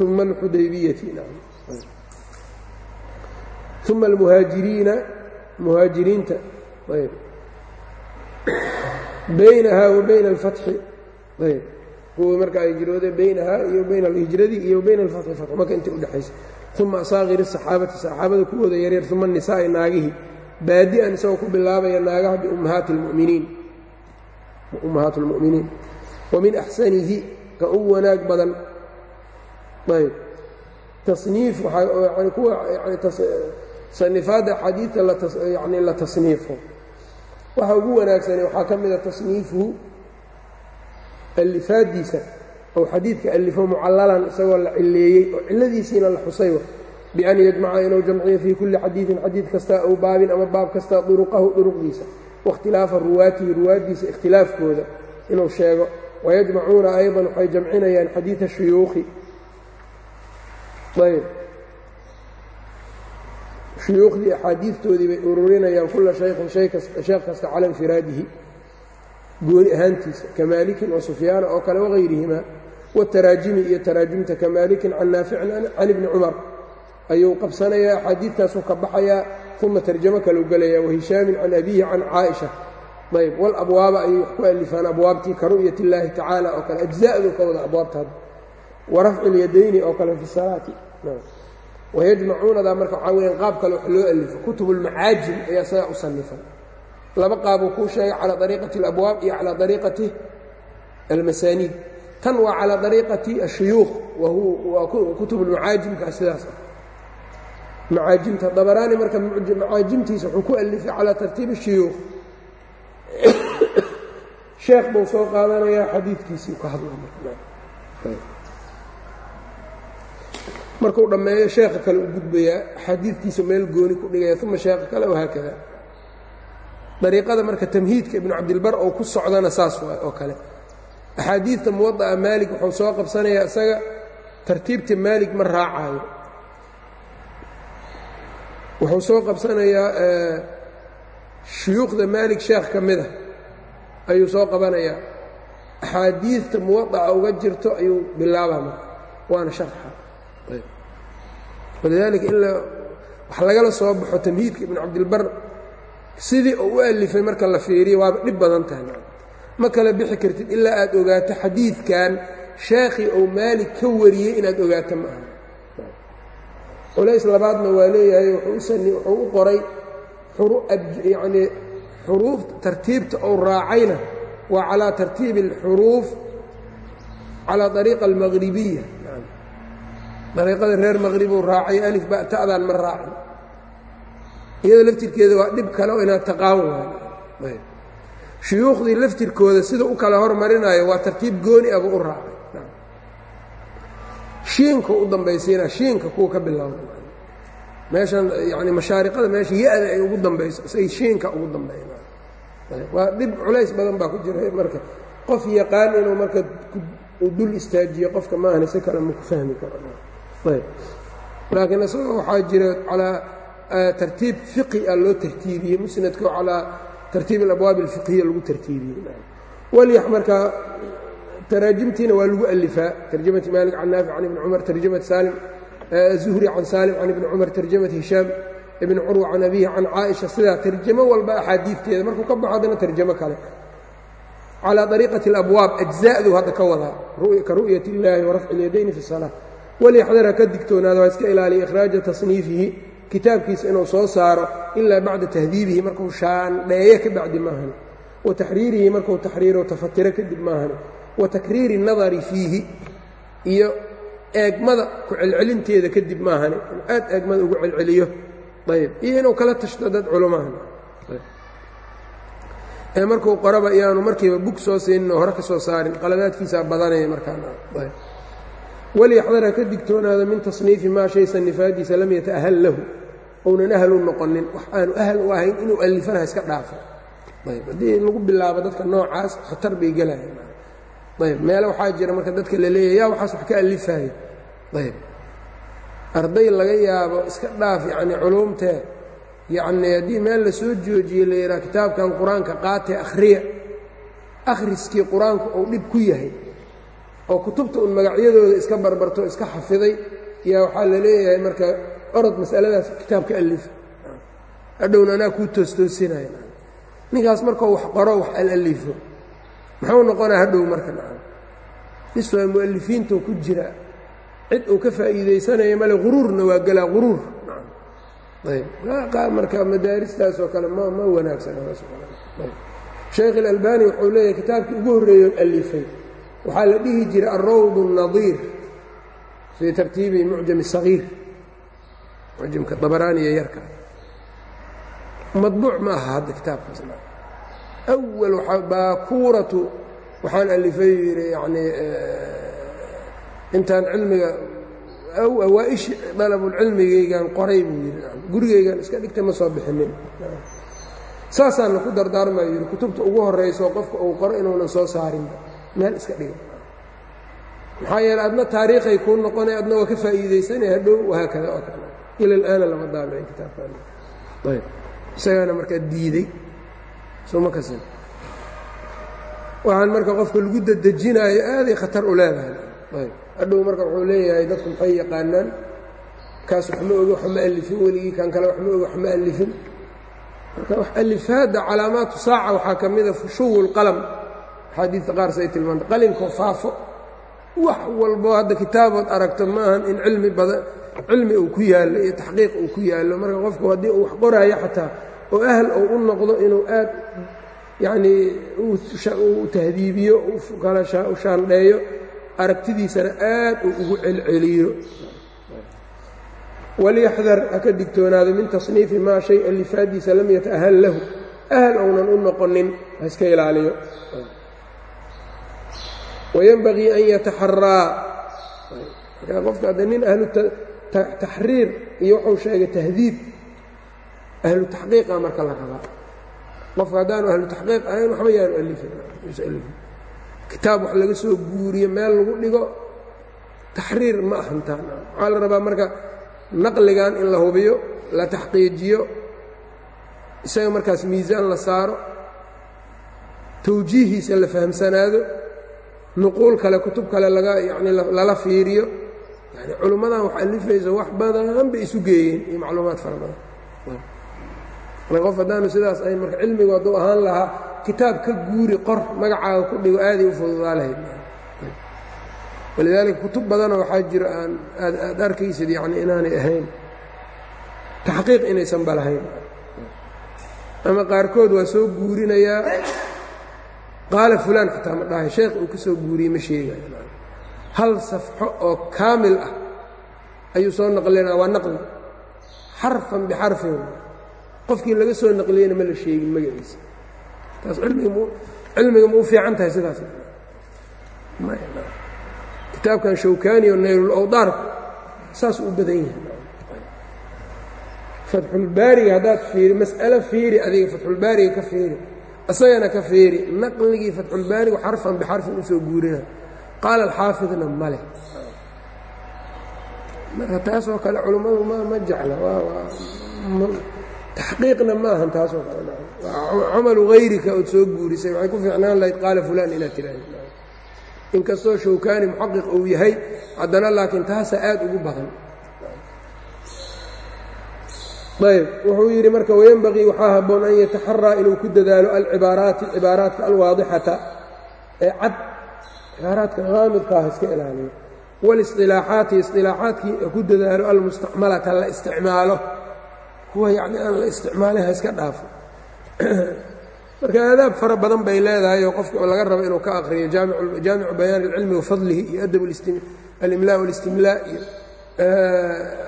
uma alxudaybiyati uma almuhaajiriina muhaajiriinta baynaha wa bayna alfatxi kuwii marka ay jirooday baynaha iyo bayna alhijradi iyo bayna alfatxi fatxu marka intii udhexaysa uma asaaqiri saxaabati saxaabada kuwooda yaryar uma nisaa'i naagihii baadi'an isagoo ku bilaabaya naagaha biummahaati اlmu'miniin wa min axsanihi ka u wanaag badan. Ayb. Tasniif waaa kuwa sanifaadda axaadiidta yani la tasniifo. Waxa ugu wanaagsane waxaa ka mida tasniifuhu alifaadiisa ou xadiidka alifo mucallalan isagoo la cileeyey oo cilladiisiina la xusay bian yajmaca inuu jamciyo fii kulli xadiidin xadiid kasta aw baabin ama baab kasta duruqahu duruqdiisa. Waاkhtilaafa ruwaatihi ruwaaddiisa ikhtilaafkooda inuu sheego. Wayajmacuuna ayضan waxay jamcinayaan xadiida shuyuukhi. Ayb. Shuyuukhdii axaadiidtoodii bay ururinayaan kula shaykhin sheekh kasta cala infiraadihi. Gooni ahaantiisa ka maalikin wa sufyaana oo kale wagayrihima wataraajimi iyo taraajimta ka maalikin can naaficin can ibni cumar ayuu qabsanayaa axaadiidtaasuu ka baxayaa uma tarjamo kalau gelayaa wahishaamin can abiihi can caaisha ayb walabwaaba ayay wax ku alifaan abwaabtii ka ru'yat illaahi tacaala oo kale ajza'du ka wada abwaabtaada warafci lyadayni oo kale fi salaati wayajmacuunadaa marka waxaa weyaan qaab kale wax loo alifo kutub ulmacaajim ayaa sidaa u sannifan laba qaabuu kuu sheegay calaa ariiqati alabwaab iyo calaa ariiqati almasaaniid tan waa calaa ariiqati ashuyuukh waa kutub ulmacaajimka sidaas. Ah macaajimta dabaraani marka macaajimtiisa wuxuu ku alifay calaa tartiibi shuyuukh [coughs] sheekh buu soo qaadanayaa xadiidkiisii ka hadla markuu dhammeeyo sheekha kale u gudbayaa xadiidkiisa meel gooni ku dhigaya uma sheekha kale wahaakada dariiqada marka tamhiidka ibnu cabdilbar oo ku socdana saas waay oo kale axaadiidta muwada'a maalig wuxuu soo qabsanayaa isaga tartiibta maalig ma raacaayo wuxuu soo qabsanayaa shuyuukhda maalig sheekh ka mida ayuu soo qabanayaa. Axaadiidta muwadaca uga jirto ayuu bilaabaa marka. Waana sharxa. Walidaalika in wax lagala soo baxo tamhiidka ibnu cabdilbar sidii uu u alifay marka la fiiriyo waaba dhib badan tahay ma kala bixi kartid ilaa aad ogaato xadiidkan sheekhii ou maalig ka wariyey inaad ogaato ma aha. Culays labaadna waa leeyahay wuxuu u qoray yacnii xuruuf tartiibta ou raacayna waa calaa tartiibi اlxuruuf calaa ariiqa almaqribiya dariiqada reer maqribuu raacay alif ba ta'daan ma raacin. Iyada laftirkeeda waa dhib kale oo inaad taqaan waayo shuyuukhdii laftirkooda sida u kala hormarinayo waa tartiib gooni aba u raacay. Shiinka u dambaysiina shiinka kuwa ka bilowda meeshan yani mashaariqada meesha ya-da ay ugu dambayso say shiinka ugu dambeyn waa dhib culays badan baa ku jira marka. Qof yaqaan inuu marka uu dul istaajiyo qofka maahna si kale ma ku fahmi karo. Ayb. Laakiin isagoo waxaa jira calaa tartiib fiqi a loo tartiibiyey musnadka calaa tartiib alabwaab alfiqhiya lagu tartiibiyey walyax markaa taraajimtiina waa lagu alifaa tarjamati maalik can naafic can ibni cumar tarjamat saalim zuhri can saalim can ibni cumar tarjamat hishaam ibn curwa can abihi can caaisha sidaa tarjamo walba axaadiidteeda markuu ka baxo haddana tarjamo kale calى طariiqaةi اlabwaab ajza'du hadda ka wadaa ka ru'yat اllaahi warafci اlyadayni fi الsalaa walyaxdar ha ka digtoonaada waa iska ilaaliya ikhraaja tasniifihi kitaabkiisa inuu soo saaro ilaa bacda tahdiibihi markuu shaandheeyo ka bacdi maahani wa taxriirihi markuu taxriiro tafatiro kadib maahani wa takriiri الnadari fiihi iyo eegmada ku celcelinteeda kadib maahani inuu aad eegmada ugu celceliyo. Ayb iyo inuu kala tashto dad culumahani ee markuu qoraba iyaanu markiiba bug soo siinin oo hore ka soo saarin qaladaadkiisaa badanaya markaawalyaxdar ha ka digtoonaado min tasniifi maa shay sanifaadiisa lam yata'ahal lahu ounan ahal u noqonin wax aanu ahal u ahayn inuu alifanaha iska dhaafo. Ayb haddii lagu bilaabo dadka noocaas khatar bay gelayan ayb meele waxaa jira marka dadka la leeyahy yaa waxaas wax ka alifayo ayb arday laga yaabo iska dhaaf yacni culuumtee yacnii haddii meel la soo joojiye la yidhaha kitaabkan qur'aanka qaatee akhriya. Akhriskii qur'aanku uu dhib ku yahay. Oo kutubta un magacyadooda iska barbarto iska xafiday yaa waxaa la leeyahay marka orod masaladaas kitaabka alifa adhown anaa kuu toostoosinaya ninkaas markau wax qoro wax alalifo muxuu noqonaa hadhow marka naa nis waa ku jira. Cid uu ka faa'iidaysanaya male huruurna waa gelaa huruur ayb. Marka madaaristaas oo kale ma ma wanaagsanasheekh ilalbani wuxuu leeyahay kitaabkii ugu horreeyo alifay. Waxaa la dhihi jiray alrawd الnadiir fii tartiibi mucjam sagiir mucjamka dabaraaniya yarka. Madbuuc ma aha hadda kitaabkaasna awal baakuuratu waxaan alifay yidhi yanii eh, intaan cilmiga awaa-ish dalabulcilmigaygan qoray buu yidhi. Gurigaygan iska dhigtay ma soo bixinin. Saasaana ku dardaarmaya yidhi kutubta ugu horrayso qofka uu qoro inuunan soo saarinba. Meel iska dhigo maxaa yeele adna taariikhay kuu noqonay adna waa ka faa'iidaysanay hadhow wahaakada oo kale. Ila alaana lama daabicin kitaabkan ayb isagaana markaa diiday. Soma kasin. Waxaan marka qofka lagu dadejinaayo aaday khatar u leedahay. Ayb hadhow marka wuxuu leeyahay dadku maxay yaqaanaan? Kaas wax ma ogi wax ma alifin weligii kan kale wax ma ogi wax ma alifin. Marka wax alifaadda calaamaatu saaca waxaa ka mida fushuwu lqalam axaadiidta qaar say tilmaanta qalinkoo faafo wax walbo hadda kitaabood aragto ma ahan in cilmi badan cilmi uu ku yaallo iyo taxqiiq uu ku yaallo. Marka qofku haddii uu wax qoraayo xataa oo ahl uu u noqdo inuu aad yacnii uu tahdiibiyo kala shaandheeyo aragtidiisana aad uu ugu celceliyo. Walyaxdar ha ka digtoonaado min tasniifi maa shay alifaadiisa lam yata'ahal lahu. Ahal ounan u noqonin ha iska ilaaliyo wayenbagii an yataxaraa markaa qofka hadda nin ahlu taxriir iyo wuxuu sheegay tahdiib ahlu taxqiiqa marka la rabaa qofka haddaanu ahlu taxqiiq ahayn waxba yaanu alifin kitaab wax laga soo guuriyo meel lagu dhigo taxriir ma ahantaan waxaa la rabaa marka naqligan in la hubiyo la taxqiijiyo isaga markaas miisaan la saaro tawjiihiisa la fahamsanaado nuquul kale kutub kale laga yani lala fiiriyo. Yani culummadan wax alifaysa wax badan bay isu geeyeen iyo macluumaad fara badan. Qof haddaanu sidaas ahayn marka cilmigu hadduu ahaan lahaa kitaab ka guuri qor magacaaga ku dhigo aaday u fududaa lahayd. Walidaalika kutub badana waxaa jiro aan aad arkaysid yani inaanay ahayn. Taxqiiq inaysan ba lahayn. Ama qaarkood waa soo guurinayaa qaala fulaan xataa ma dhahay sheekh uu ka soo guuriyey ma sheegayo hal safxo oo kaamil ah ayuu soo naqlinaa waa naqli. Xarfan bixarfin. Qofkii laga soo naqliyeyna ma la sheegin magaciisa taas cilmiga ma u fiican tahay sidaas. Kitaabkan shawkani oo naylulawdaarku saasuu u badan yahay. Fatxulbaariga haddaad fiiri mas'alo fiiri adiga fatxulbaariga ka fiiri isagana ka fiiri naqligii fatxulbaarigu xarfan bixarfin u soo guurina. Qaala alxaafidna male marka taasoo kale culummadu ma jecla taxqiiqna ma ahan taasoo kale camalu hayrika ood soo guurisay waxay ku fiicnaan lahayd qaala fulaan inaad tiraahda inkastoo shawkaani muxaqiq uu yahay haddana laakiin taasaa aad ugu badan ayb wuxuu yidhi marka wayenbaqii waxaa habboon an yataxaraa inuu ku dadaalo alcibaaraati cibaaraadka alwaadixata ee cad cibaaraadka qaamidkaaha iska ilaaliyo walisطilaaxaati isilaaxaadkii ku dadaalo almustacmalata la isticmaalo kuwa yacni aan la isticmaalin ha iska dhaafo [clears throat] marka aadaab fara badan bay leedahay oo qofka laga rabo inuu ka aqriyo jaamicu bayaan اlcilmi wafadlihi iyo adab alimla wاlistimlaa iyo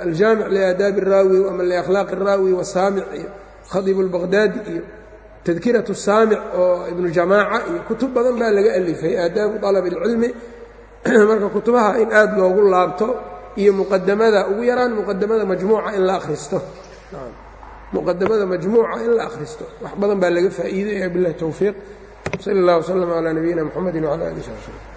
aljaamic liaadaabi الraawi ama liakhlaaqi الraawi wasaamic iyo khadibu اlbaqhdaadi iyo tadkiraة الsaamic oo ibnu jamaaca iyo kutub badan baa laga alifay aadaabu طalab اlcilmi marka kutubaha in aad loogu laabto iyo muqadamada ugu yaraan muqadamada majmuuca in la akhristo muqadamada majmuuca in la akhristo wax badan baa laga faa'iidaya biاllahi towfiiq sal اllah wslm calى nabiyina mxamedi wclى ali sb slm